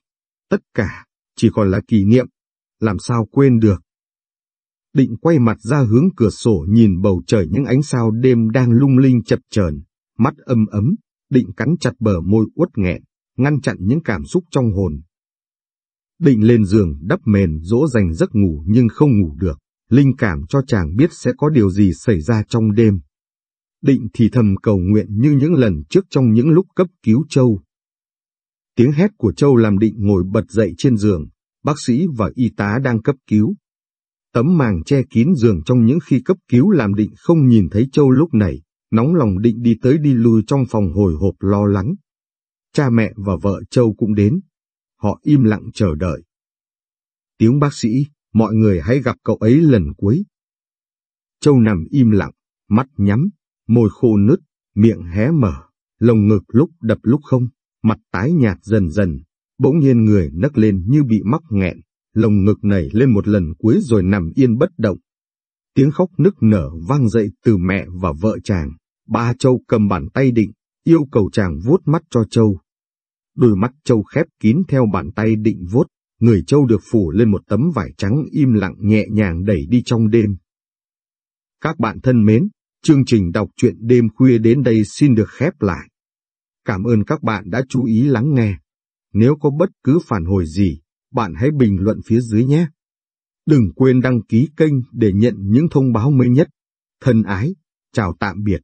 tất cả chỉ còn là kỷ niệm, làm sao quên được. Định quay mặt ra hướng cửa sổ nhìn bầu trời những ánh sao đêm đang lung linh chập chờn, mắt âm ấm, định cắn chặt bờ môi uất nghẹn, ngăn chặn những cảm xúc trong hồn. Định lên giường đắp mền dỗ dành giấc ngủ nhưng không ngủ được, linh cảm cho chàng biết sẽ có điều gì xảy ra trong đêm. Định thì thầm cầu nguyện như những lần trước trong những lúc cấp cứu Châu. Tiếng hét của Châu làm định ngồi bật dậy trên giường, bác sĩ và y tá đang cấp cứu. Tấm màng che kín giường trong những khi cấp cứu làm định không nhìn thấy Châu lúc này, nóng lòng định đi tới đi lui trong phòng hồi hộp lo lắng. Cha mẹ và vợ Châu cũng đến. Họ im lặng chờ đợi. Tiếng bác sĩ, mọi người hãy gặp cậu ấy lần cuối. Châu nằm im lặng, mắt nhắm, môi khô nứt, miệng hé mở, lồng ngực lúc đập lúc không, mặt tái nhạt dần dần, bỗng nhiên người nấc lên như bị mắc nghẹn, lồng ngực nảy lên một lần cuối rồi nằm yên bất động. Tiếng khóc nức nở vang dậy từ mẹ và vợ chàng, ba Châu cầm bàn tay định, yêu cầu chàng vuốt mắt cho Châu. Đôi mắt Châu khép kín theo bàn tay định vuốt, người Châu được phủ lên một tấm vải trắng im lặng nhẹ nhàng đẩy đi trong đêm. Các bạn thân mến, chương trình đọc truyện đêm khuya đến đây xin được khép lại. Cảm ơn các bạn đã chú ý lắng nghe. Nếu có bất cứ phản hồi gì, bạn hãy bình luận phía dưới nhé. Đừng quên đăng ký kênh để nhận những thông báo mới nhất. Thân ái, chào tạm biệt.